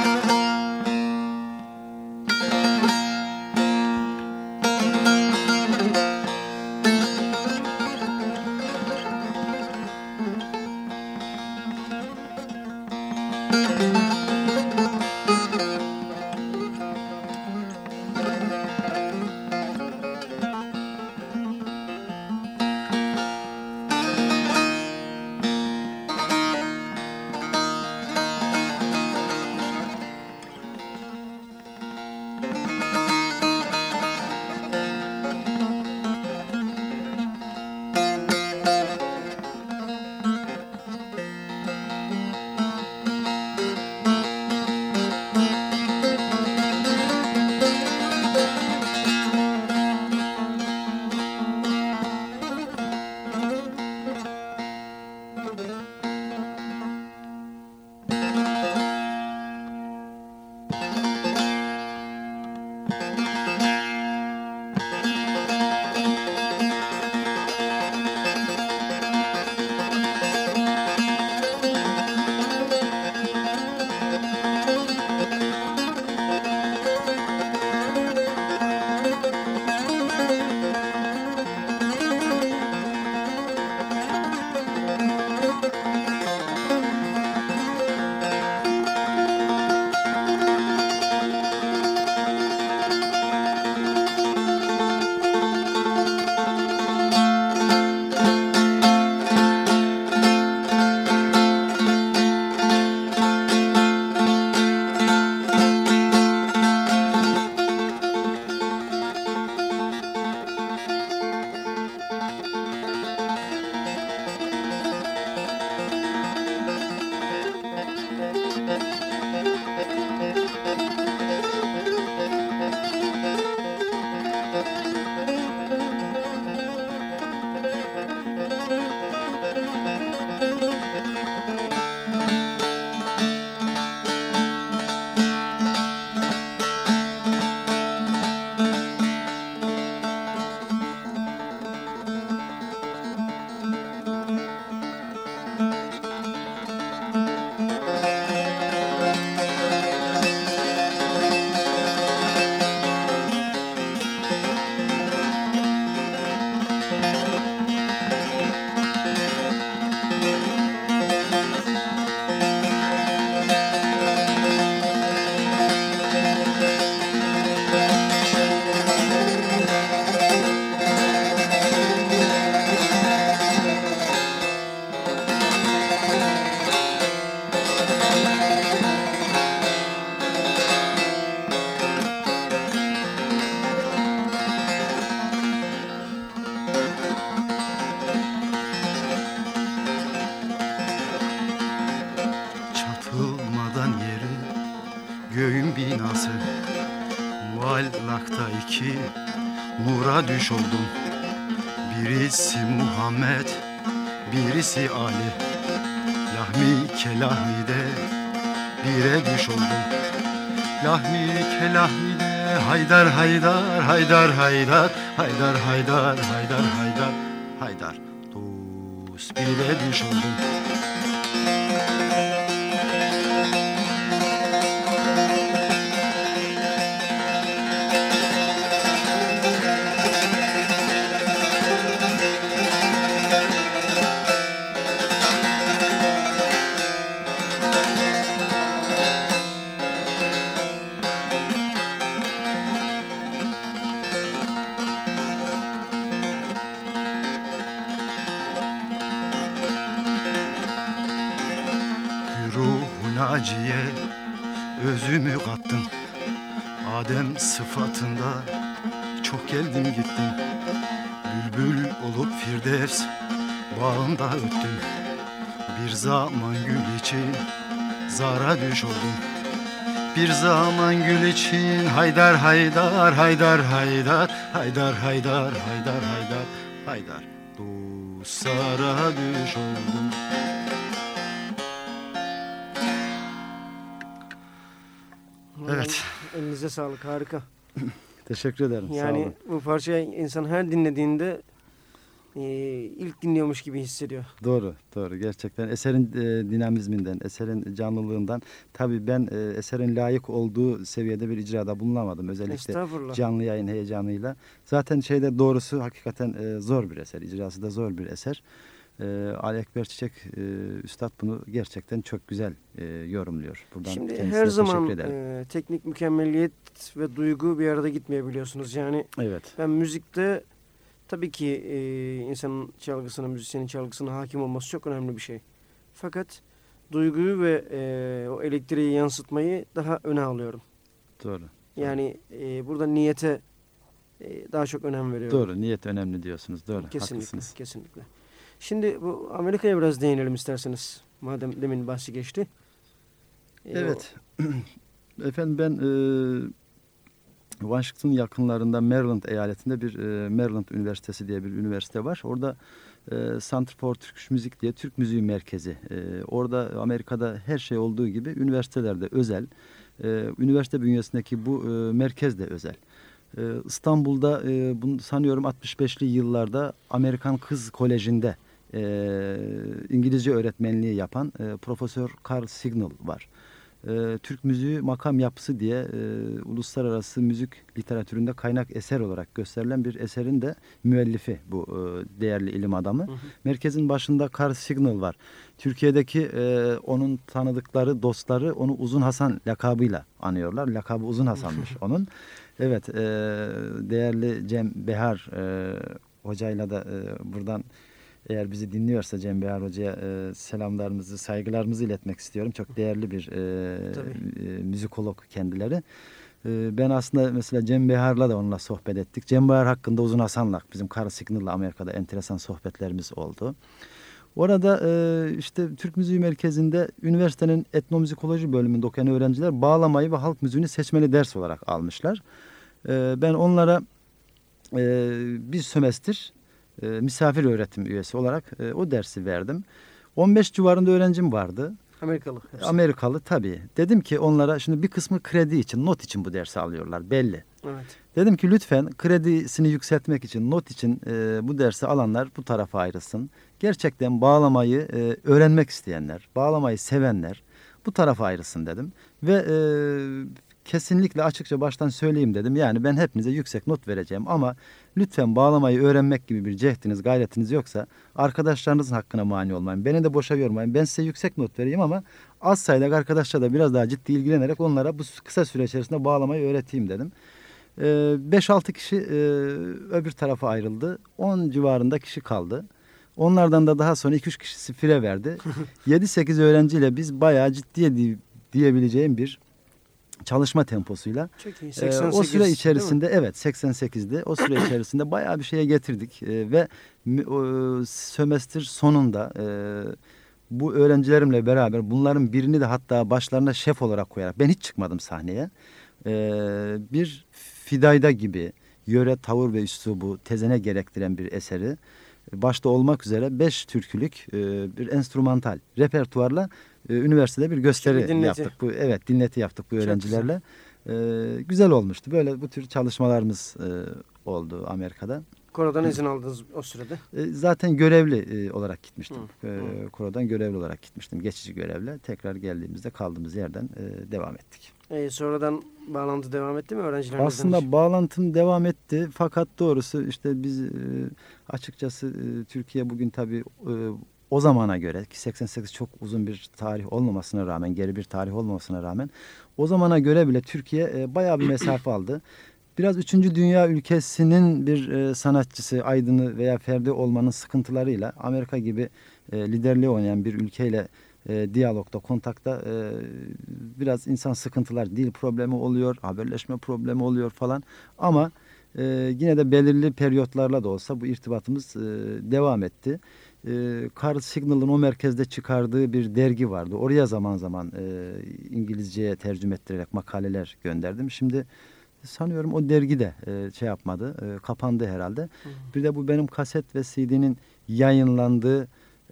düş oldum. Birisi Muhammed, birisi Ali. Lahmi kelahmide bire düş oldum. Lahmi kelahmide haydar haydar haydar haydar Haydar haydar haydar haydar haydar. Dost bire düş oldum. sarhoş oldum Bir zaman gül için haydar haydar haydar haydar Haydar haydar haydar haydar haydar Du sarhoş oldum Evet. Elinize sağlık harika. Teşekkür ederim. Yani sağ olun. bu parçayı insan her dinlediğinde e, ilk dinliyormuş gibi hissediyor. Doğru, doğru. Gerçekten eserin e, dinamizminden, eserin canlılığından. Tabii ben e, eserin layık olduğu seviyede bir icrada bulunamadım. Özellikle canlı yayın heyecanıyla. Zaten şeyde doğrusu hakikaten e, zor bir eser. İcrası da zor bir eser. E, Ali Ekber Çiçek e, Üstad bunu gerçekten çok güzel e, yorumluyor. Buradan Şimdi her zaman e, teknik mükemmeliyet ve duygu bir arada gitmeyebiliyorsunuz. Yani Evet, ben müzikte tabii ki e, insanın çalgısına, müzisyenin çalgısına hakim olması çok önemli bir şey. Fakat duyguyu ve e, o elektriği yansıtmayı daha öne alıyorum. doğru. Yani e, burada niyete e, daha çok önem veriyorum. Doğru, niyet önemli diyorsunuz. Doğru, Kesinlikle, haklısınız. kesinlikle. Şimdi bu Amerika'ya biraz değinelim isterseniz. Madem demin bahsi geçti. E, Evet. Efendim ben e, Washington yakınlarında Maryland eyaletinde bir e, Maryland Üniversitesi diye bir üniversite var. Orada e, Center for Turkish Music diye Türk Müziği Merkezi. E, orada Amerika'da her şey olduğu gibi üniversitelerde özel. E, üniversite bünyesindeki bu e, merkez de özel. E, İstanbul'da e, bunu sanıyorum 65'li yıllarda Amerikan Kız Koleji'nde e, İngilizce öğretmenliği yapan e, Profesör Carl Signal var. E, Türk müziği makam yapısı diye e, uluslararası müzik literatüründe kaynak eser olarak gösterilen bir eserin de müellifi bu e, değerli ilim adamı. Hı hı. Merkezin başında Carl Signal var. Türkiye'deki e, onun tanıdıkları, dostları onu Uzun Hasan lakabıyla anıyorlar. Lakabı Uzun Hasan'mış onun. Evet, e, değerli Cem Behar e, hocayla da e, buradan eğer bizi dinliyorsa Cem Behar Hoca'ya e, selamlarımızı, saygılarımızı iletmek istiyorum. Çok değerli bir e, Tabii. e, müzikolog kendileri. E, ben aslında mesela Cem Behar'la da onunla sohbet ettik. Cem Behar hakkında Uzun Hasan'la bizim Kara Signal'la Amerika'da enteresan sohbetlerimiz oldu. Orada e, işte Türk Müziği Merkezi'nde üniversitenin etnomüzikoloji bölümünde okuyan öğrenciler bağlamayı ve halk müziğini seçmeli ders olarak almışlar. E, ben onlara e, bir sömestr e, misafir öğretim üyesi olarak e, o dersi verdim. 15 civarında öğrencim vardı. Amerikalı. hepsi. Amerikalı tabii. Dedim ki onlara şimdi bir kısmı kredi için, not için bu dersi alıyorlar belli. Evet. Dedim ki lütfen kredisini yükseltmek için, not için e, bu dersi alanlar bu tarafa ayrılsın. Gerçekten bağlamayı e, öğrenmek isteyenler, bağlamayı sevenler bu tarafa ayrılsın dedim. Ve e, kesinlikle açıkça baştan söyleyeyim dedim. Yani ben hepinize yüksek not vereceğim ama lütfen bağlamayı öğrenmek gibi bir cehdiniz, gayretiniz yoksa arkadaşlarınızın hakkına mani olmayın. Beni de boşa yormayın. Ben size yüksek not vereyim ama az sayıda arkadaşlar da biraz daha ciddi ilgilenerek onlara bu kısa süre içerisinde bağlamayı öğreteyim dedim. Ee, 5-6 kişi e, öbür tarafa ayrıldı. 10 civarında kişi kaldı. Onlardan da daha sonra 2-3 kişisi fire verdi. 7-8 öğrenciyle biz bayağı ciddiye di- diyebileceğim bir çalışma temposuyla Çok iyi. ee, 88, o süre değil mi? içerisinde evet 88'de o süre içerisinde bayağı bir şeye getirdik Ee, ve o, sömestr sonunda e, bu öğrencilerimle beraber bunların birini de hatta başlarına şef olarak koyarak ben hiç çıkmadım sahneye Ee, bir fidayda gibi yöre, tavır ve üslubu, tezene gerektiren bir eseri başta olmak üzere beş türkülük e, bir enstrümantal repertuarla e, üniversitede bir gösteri dinleti. yaptık. Bu evet dinleti yaptık bu Çok öğrencilerle. E, güzel olmuştu. Böyle bu tür çalışmalarımız e, oldu Amerika'da. Korodan izin aldınız o sürede. E, zaten görevli e, olarak gitmiştim. Hı, E, hı. korodan görevli olarak gitmiştim. Geçici görevle. Tekrar geldiğimizde kaldığımız yerden e, devam ettik. Ee, sonradan bağlantı devam etti mi öğrencilerinizden? hiç? Aslında bağlantım devam etti fakat doğrusu işte biz e, açıkçası e, Türkiye bugün tabii e, o zamana göre ki 88 çok uzun bir tarih olmamasına rağmen geri bir tarih olmamasına rağmen o zamana göre bile Türkiye e, bayağı bir mesafe aldı. Biraz üçüncü dünya ülkesinin bir e, sanatçısı, aydını veya ferdi olmanın sıkıntılarıyla Amerika gibi e, liderliği oynayan bir ülkeyle e, diyalogda, kontakta e, biraz insan sıkıntılar, dil problemi oluyor, haberleşme problemi oluyor falan. Ama e, yine de belirli periyotlarla da olsa bu irtibatımız e, devam etti. E, Carl Signal'ın o merkezde çıkardığı bir dergi vardı. Oraya zaman zaman e, İngilizceye tercüme ettirerek makaleler gönderdim. Şimdi sanıyorum o dergi de e, şey yapmadı, e, kapandı herhalde. Bir de bu benim kaset ve CD'nin yayınlandığı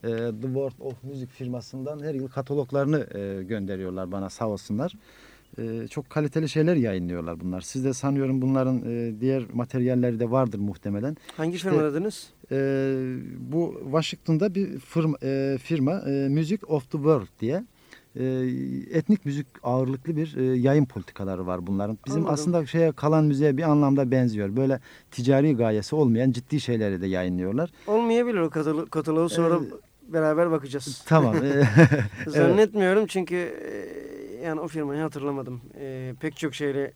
e, The World of Music firmasından her yıl kataloglarını e, gönderiyorlar bana sağ olsunlar. E, çok kaliteli şeyler yayınlıyorlar bunlar. Siz de sanıyorum bunların e, diğer materyalleri de vardır muhtemelen. Hangi İşte- firma? E, bu Washington'da bir firma, e, firma e, Music of the World diye e, etnik müzik ağırlıklı bir e, yayın politikaları var bunların. Bizim Anladım. aslında şeye kalan müziğe bir anlamda benziyor. Böyle ticari gayesi olmayan ciddi şeyleri de yayınlıyorlar. Olmayabilir o katalo- kataloğu sonra Ee, beraber bakacağız. Tamam. e, Zannetmiyorum çünkü e, yani o firmayı hatırlamadım. E, pek çok şeyle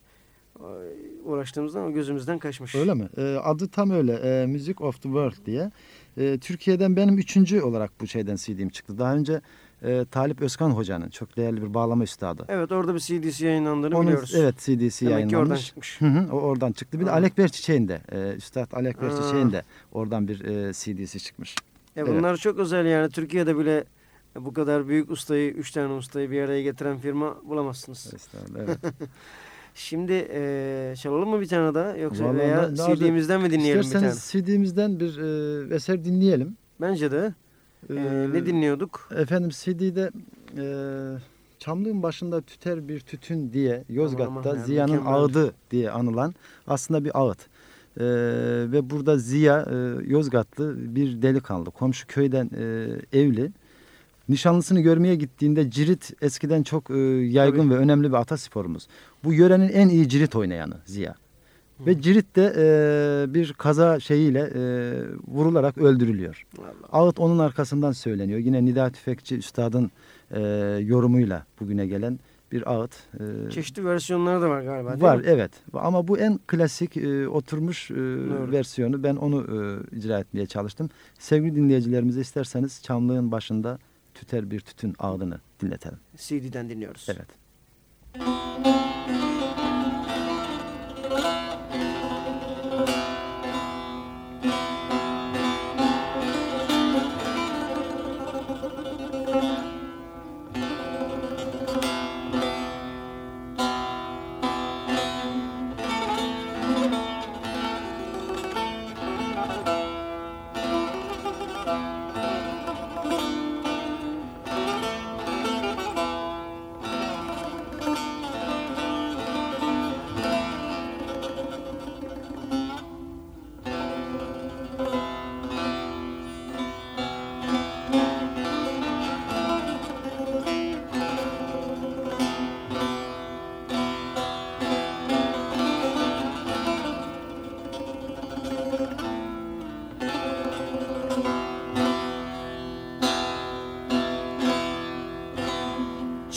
uğraştığımızdan o gözümüzden kaçmış. öyle mi? E, adı tam öyle. E, Music of the World diye. E, Türkiye'den benim üçüncü olarak bu şeyden CD'm çıktı. Daha önce e, Talip Özkan Hoca'nın çok değerli bir bağlama üstadı. Evet orada bir CD'si yayınlandığını Onun, biliyoruz. evet CD'si Demek ki yayınlanmış. oradan çıkmış. Hı hı, o oradan çıktı. Bir de Ha. Alekber Çiçek'in de, e, Üstad Alekber Ha. Çiçek'in de oradan bir e, CD'si çıkmış. E, Evet. bunlar çok özel yani Türkiye'de bile bu kadar büyük ustayı, üç tane ustayı bir araya getiren firma bulamazsınız. Estağfurullah, evet. Şimdi e, çalalım mı bir tane daha yoksa Vallahi veya CD'mizden mi dinleyelim bir tane? İsterseniz CD'mizden bir e, eser dinleyelim. Bence de. E, Ee, ne dinliyorduk? Efendim CD'de e, Çamlığın başında tüter bir tütün diye Yozgat'ta Aman ya, Ziya'nın mükemmel. ağıdı diye anılan aslında bir ağıt. E, ve burada Ziya e, Yozgatlı bir delikanlı komşu köyden e, evli. Nişanlısını görmeye gittiğinde cirit eskiden çok e, yaygın Tabii. ve önemli bir atasporumuz. Bu yörenin en iyi cirit oynayanı Ziya. Ve cirit de e, bir kaza şeyiyle e, vurularak öldürülüyor. Vallahi. Ağıt onun arkasından söyleniyor. Yine Nida Tüfekçi Üstad'ın e, yorumuyla bugüne gelen bir ağıt. e, Çeşitli versiyonları da var galiba var mi? evet. Ama bu en klasik e, oturmuş e, Doğru. versiyonu. Ben onu e, icra etmeye çalıştım. Sevgili dinleyicilerimize isterseniz Çamlığın başında tüter bir tütün ağıdını dinletelim. CD'den dinliyoruz. Evet.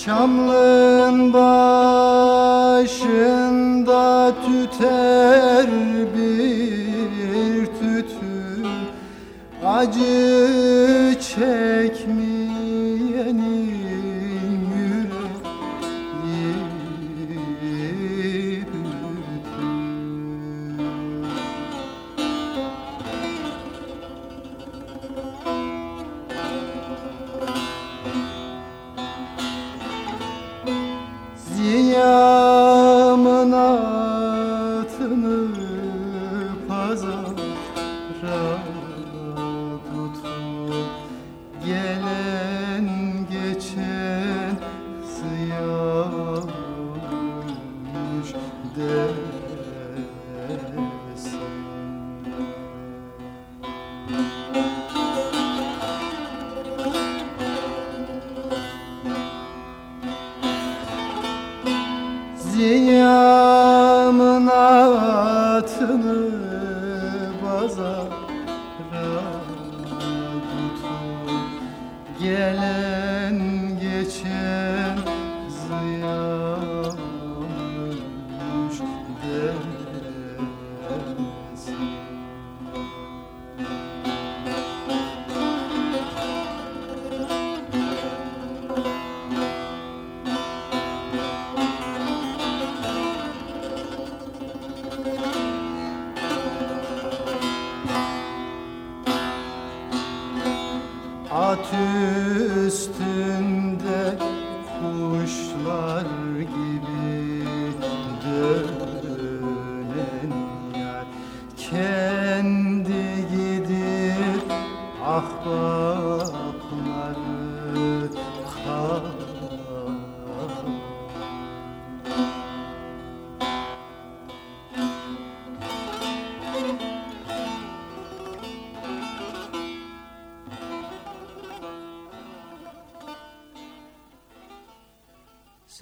Çamlığın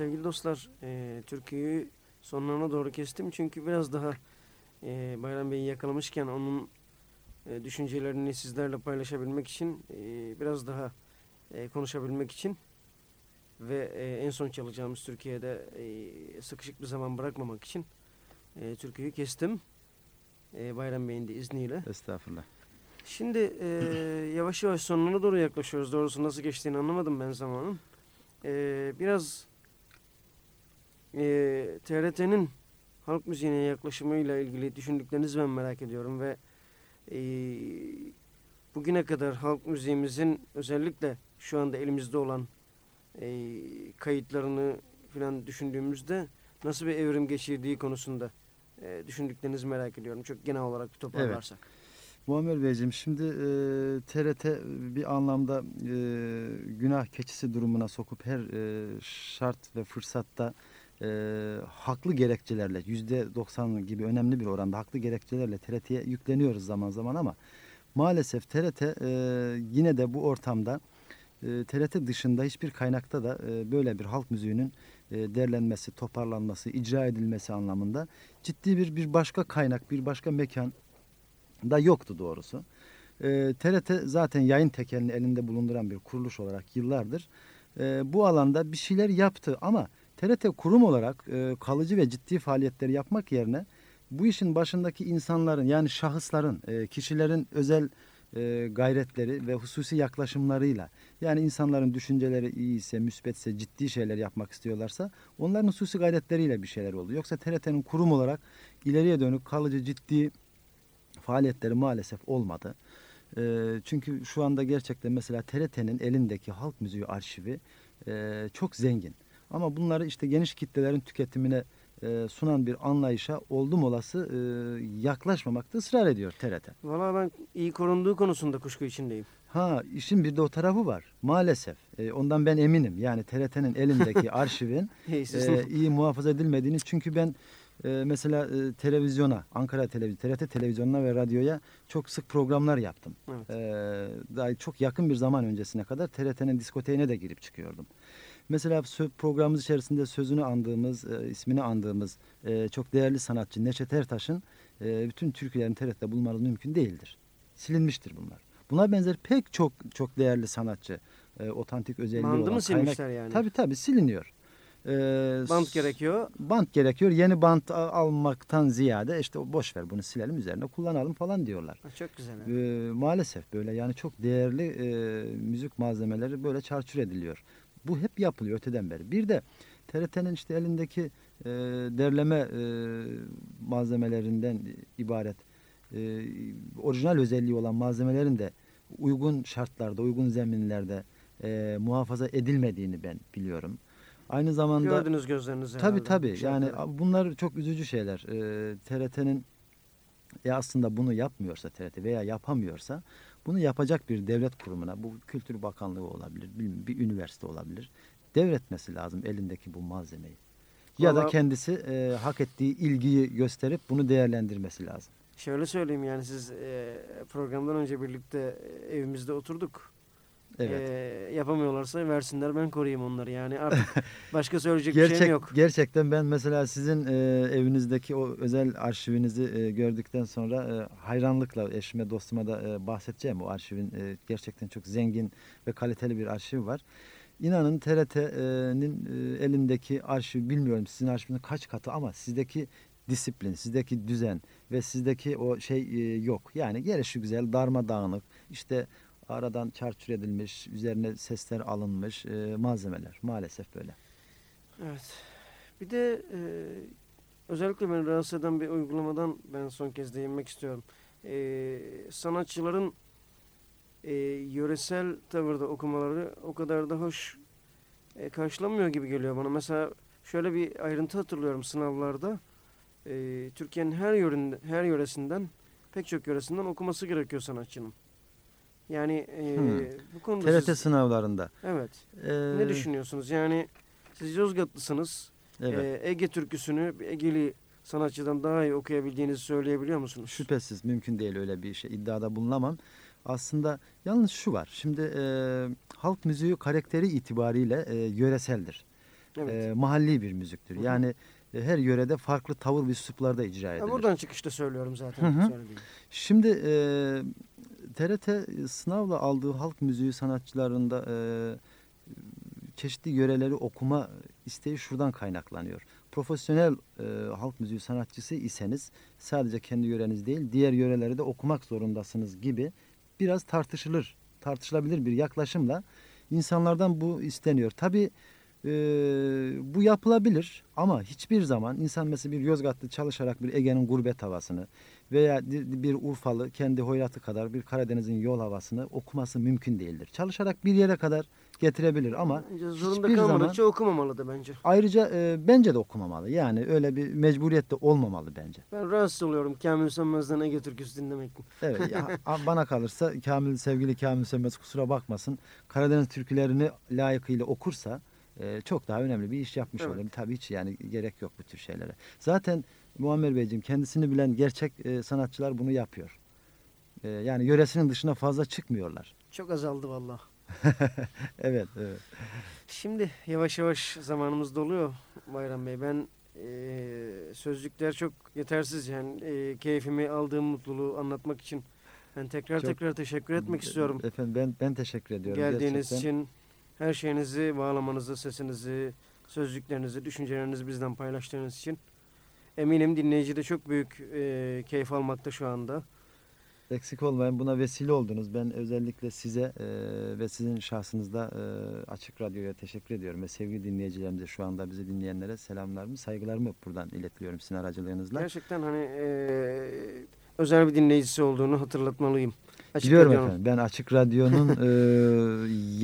Sevgili dostlar, e, türküyü sonlarına doğru kestim çünkü biraz daha e, Bayram Bey'i yakalamışken onun e, düşüncelerini sizlerle paylaşabilmek için, e, biraz daha e, konuşabilmek için ve e, en son çalacağımız Türkiye'de e, sıkışık bir zaman bırakmamak için e, türküyü kestim. E, Bayram Bey'in de izniyle. Estağfurullah. Şimdi e, yavaş yavaş sonuna doğru yaklaşıyoruz. Doğrusu nasıl geçtiğini anlamadım ben zamanın. E, biraz e, TRT'nin halk müziğine yaklaşımıyla ilgili düşündüklerinizi ben merak ediyorum ve e, bugüne kadar halk müziğimizin özellikle şu anda elimizde olan e, kayıtlarını falan düşündüğümüzde nasıl bir evrim geçirdiği konusunda e, düşündüklerinizi merak ediyorum. Çok genel olarak toparlarsak. Muammer Beyciğim şimdi e, TRT bir anlamda e, günah keçisi durumuna sokup her e, şart ve fırsatta e, haklı gerekçelerle yüzde 90 gibi önemli bir oranda haklı gerekçelerle TRT'ye yükleniyoruz zaman zaman ama maalesef TRT e, yine de bu ortamda e, TRT dışında hiçbir kaynakta da e, böyle bir halk müziğinin e, derlenmesi, toparlanması, icra edilmesi anlamında ciddi bir bir başka kaynak, bir başka mekan da yoktu doğrusu. E, TRT zaten yayın tekelini elinde bulunduran bir kuruluş olarak yıllardır e, bu alanda bir şeyler yaptı ama TRT kurum olarak e, kalıcı ve ciddi faaliyetleri yapmak yerine bu işin başındaki insanların yani şahısların, e, kişilerin özel e, gayretleri ve hususi yaklaşımlarıyla yani insanların düşünceleri iyi ise, müsbetse, ciddi şeyler yapmak istiyorlarsa onların hususi gayretleriyle bir şeyler oldu. Yoksa TRT'nin kurum olarak ileriye dönük kalıcı ciddi faaliyetleri maalesef olmadı. E, çünkü şu anda gerçekten mesela TRT'nin elindeki halk müziği arşivi e, çok zengin. Ama bunları işte geniş kitlelerin tüketimine e, sunan bir anlayışa oldum olası e, yaklaşmamakta ısrar ediyor TRT. Valla ben iyi korunduğu konusunda kuşku içindeyim. Ha işin bir de o tarafı var maalesef. E, ondan ben eminim. Yani TRT'nin elindeki arşivin e, iyi muhafaza edilmediğini çünkü ben e, mesela e, televizyona, Ankara Televizyon, TRT televizyonuna ve radyoya çok sık programlar yaptım. Evet. E, daha çok yakın bir zaman öncesine kadar TRT'nin diskoteğine de girip çıkıyordum. Mesela programımız içerisinde sözünü andığımız, e, ismini andığımız e, çok değerli sanatçı Neşet Ertaş'ın e, bütün türkülerini TRT'de bulmanız mümkün değildir. Silinmiştir bunlar. Buna benzer pek çok çok değerli sanatçı, e, otantik özelliği Bandı olan mı kaynak- silmişler yani? Tabii tabii siliniyor. E, Bant gerekiyor. Bant gerekiyor. Yeni bant almaktan ziyade işte boş ver bunu silelim üzerine kullanalım falan diyorlar. Çok güzel. Ee, maalesef böyle yani çok değerli e, müzik malzemeleri böyle çarçur ediliyor. Bu hep yapılıyor öteden beri. Bir de TRT'nin işte elindeki e, derleme e, malzemelerinden ibaret e, orijinal özelliği olan malzemelerin de uygun şartlarda, uygun zeminlerde e, muhafaza edilmediğini ben biliyorum. Aynı zamanda Gördünüz gözlerinizle. Tabii tabii. bu Yani bunlar çok üzücü şeyler. Ee, TRT'nin e aslında bunu yapmıyorsa TRT veya yapamıyorsa bunu yapacak bir devlet kurumuna, bu Kültür Bakanlığı olabilir, bir üniversite olabilir. Devretmesi lazım elindeki bu malzemeyi. Ya da Vallahi- kendisi e, hak ettiği ilgiyi gösterip bunu değerlendirmesi lazım. Şöyle söyleyeyim yani siz e, programdan önce birlikte e, evimizde oturduk. Evet. yapamıyorlarsa versinler ben koruyayım onları yani artık başka söyleyecek bir Gerçek, şeyim yok. Gerçekten ben mesela sizin e, evinizdeki o özel arşivinizi e, gördükten sonra e, hayranlıkla eşime dostuma da e, bahsedeceğim. O arşivin e, gerçekten çok zengin ve kaliteli bir arşiv var. İnanın TRT'nin e, elindeki arşiv bilmiyorum sizin arşiviniz kaç katı ama sizdeki disiplin, sizdeki düzen ve sizdeki o şey e, yok. Yani gelişi güzel, darmadağınık, işte aradan çarçur edilmiş, üzerine sesler alınmış e, malzemeler. Maalesef böyle. Evet. Bir de e, özellikle beni rahatsız eden bir uygulamadan ben son kez değinmek istiyorum. E, sanatçıların e, yöresel tavırda okumaları o kadar da hoş e, karşılanmıyor gibi geliyor bana. Mesela şöyle bir ayrıntı hatırlıyorum sınavlarda. E, Türkiye'nin her yöründe, her yöresinden pek çok yöresinden okuması gerekiyor sanatçının. Yani e, Hmm. bu konuda TRT siz, sınavlarında. evet. Ee, Ne düşünüyorsunuz? Yani siz Yozgatlısınız. Evet. Ee, Ege türküsünü Egeli sanatçıdan daha iyi okuyabildiğinizi söyleyebiliyor musunuz? Şüphesiz mümkün değil öyle bir şey iddiada bulunamam. Aslında yalnız şu var. Şimdi e, halk müziği karakteri itibariyle e, yöreseldir. Evet. E, mahalli bir müziktür. Hı hı. Yani e, her yörede farklı tavır ve üsluplarda icra edilir. Ha, buradan çıkışta söylüyorum zaten. Hı hı. Şimdi e, TRT sınavla aldığı halk müziği sanatçılarında e, çeşitli yöreleri okuma isteği şuradan kaynaklanıyor. Profesyonel e, halk müziği sanatçısı iseniz sadece kendi yöreniz değil diğer yöreleri de okumak zorundasınız gibi biraz tartışılır, tartışılabilir bir yaklaşımla insanlardan bu isteniyor. Tabii e, bu yapılabilir ama hiçbir zaman insan mesela bir Yozgatlı çalışarak bir Ege'nin gurbet havasını veya bir Urfalı kendi hoyratı kadar bir Karadeniz'in yol havasını okuması mümkün değildir. Çalışarak bir yere kadar getirebilir ama Bence zorunda hiçbir kalmadıkça okumamalı da bence. ayrıca e, bence de okumamalı. Yani öyle bir mecburiyet de olmamalı bence. Ben rahatsız oluyorum Kamil Sönmez'den Ege türküsü dinlemekten. Evet ya, bana kalırsa Kamil sevgili Kamil Sönmez kusura bakmasın. Karadeniz türkülerini layıkıyla okursa e, çok daha önemli bir iş yapmış Evet. olur. Tabii hiç yani gerek yok bu tür şeylere. Zaten Muammer Beyciğim kendisini bilen gerçek e, sanatçılar bunu yapıyor. E, yani yöresinin dışına fazla çıkmıyorlar. Çok azaldı valla. Evet, evet. Şimdi yavaş yavaş zamanımız doluyor Bayram Bey. Ben e, sözlükler çok yetersiz yani e, keyfimi aldığım mutluluğu anlatmak için ben tekrar Çok- tekrar teşekkür etmek istiyorum. Efendim ben ben teşekkür ediyorum. Geldiğiniz gerçekten. için her şeyinizi, bağlamanızı, sesinizi, sözlüklerinizi, düşüncelerinizi bizden paylaştığınız için eminim dinleyici de çok büyük e, keyif almakta şu anda. Eksik olmayın buna vesile oldunuz. Ben özellikle size e, ve sizin şahsınızda e, Açık Radyo'ya teşekkür ediyorum. Ve sevgili dinleyicilerimize şu anda bizi dinleyenlere selamlarımı, saygılarımı buradan iletiyorum sizin aracılığınızla. Gerçekten hani e, özel bir dinleyicisi olduğunu hatırlatmalıyım. Açık Biliyorum Radyo'nun. efendim. Ben Açık Radyo'nun e,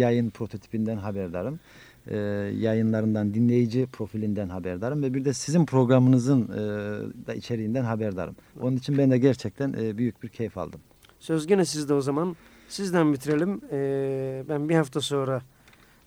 yayın prototipinden haberdarım. E, yayınlarından, dinleyici profilinden haberdarım ve bir de sizin programınızın e, da içeriğinden haberdarım. Onun için ben de gerçekten e, büyük bir keyif aldım. Söz gene sizde o zaman. Sizden bitirelim. E, ben bir hafta sonra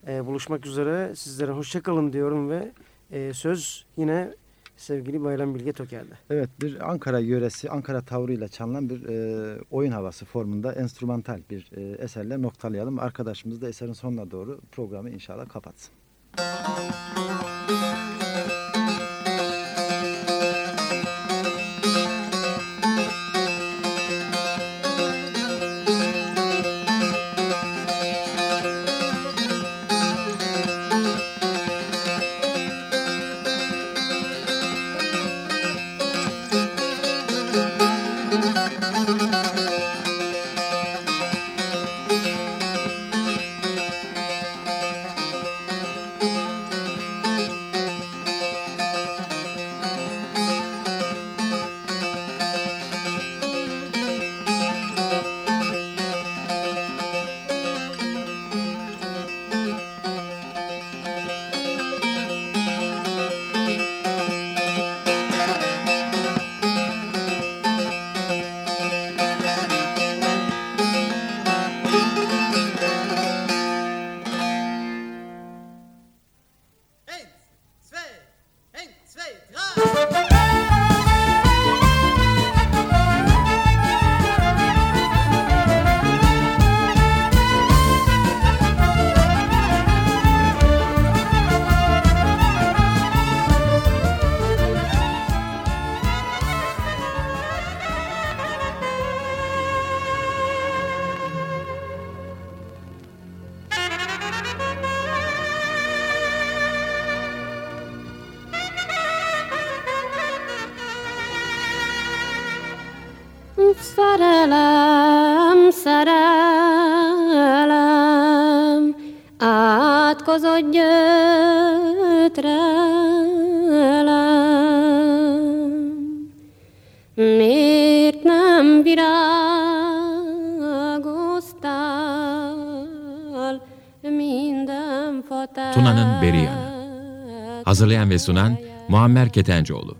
e, buluşmak üzere. Sizlere hoşçakalın diyorum ve e, söz yine sevgili Bayram Bilge Toker'de. Evet bir Ankara yöresi, Ankara tavrıyla çalınan bir e, oyun havası formunda enstrümantal bir e, eserle noktalayalım. Arkadaşımız da eserin sonuna doğru programı inşallah kapatsın. Szerelem, Hazırlayan ve sunan Muammer Ketencoğlu.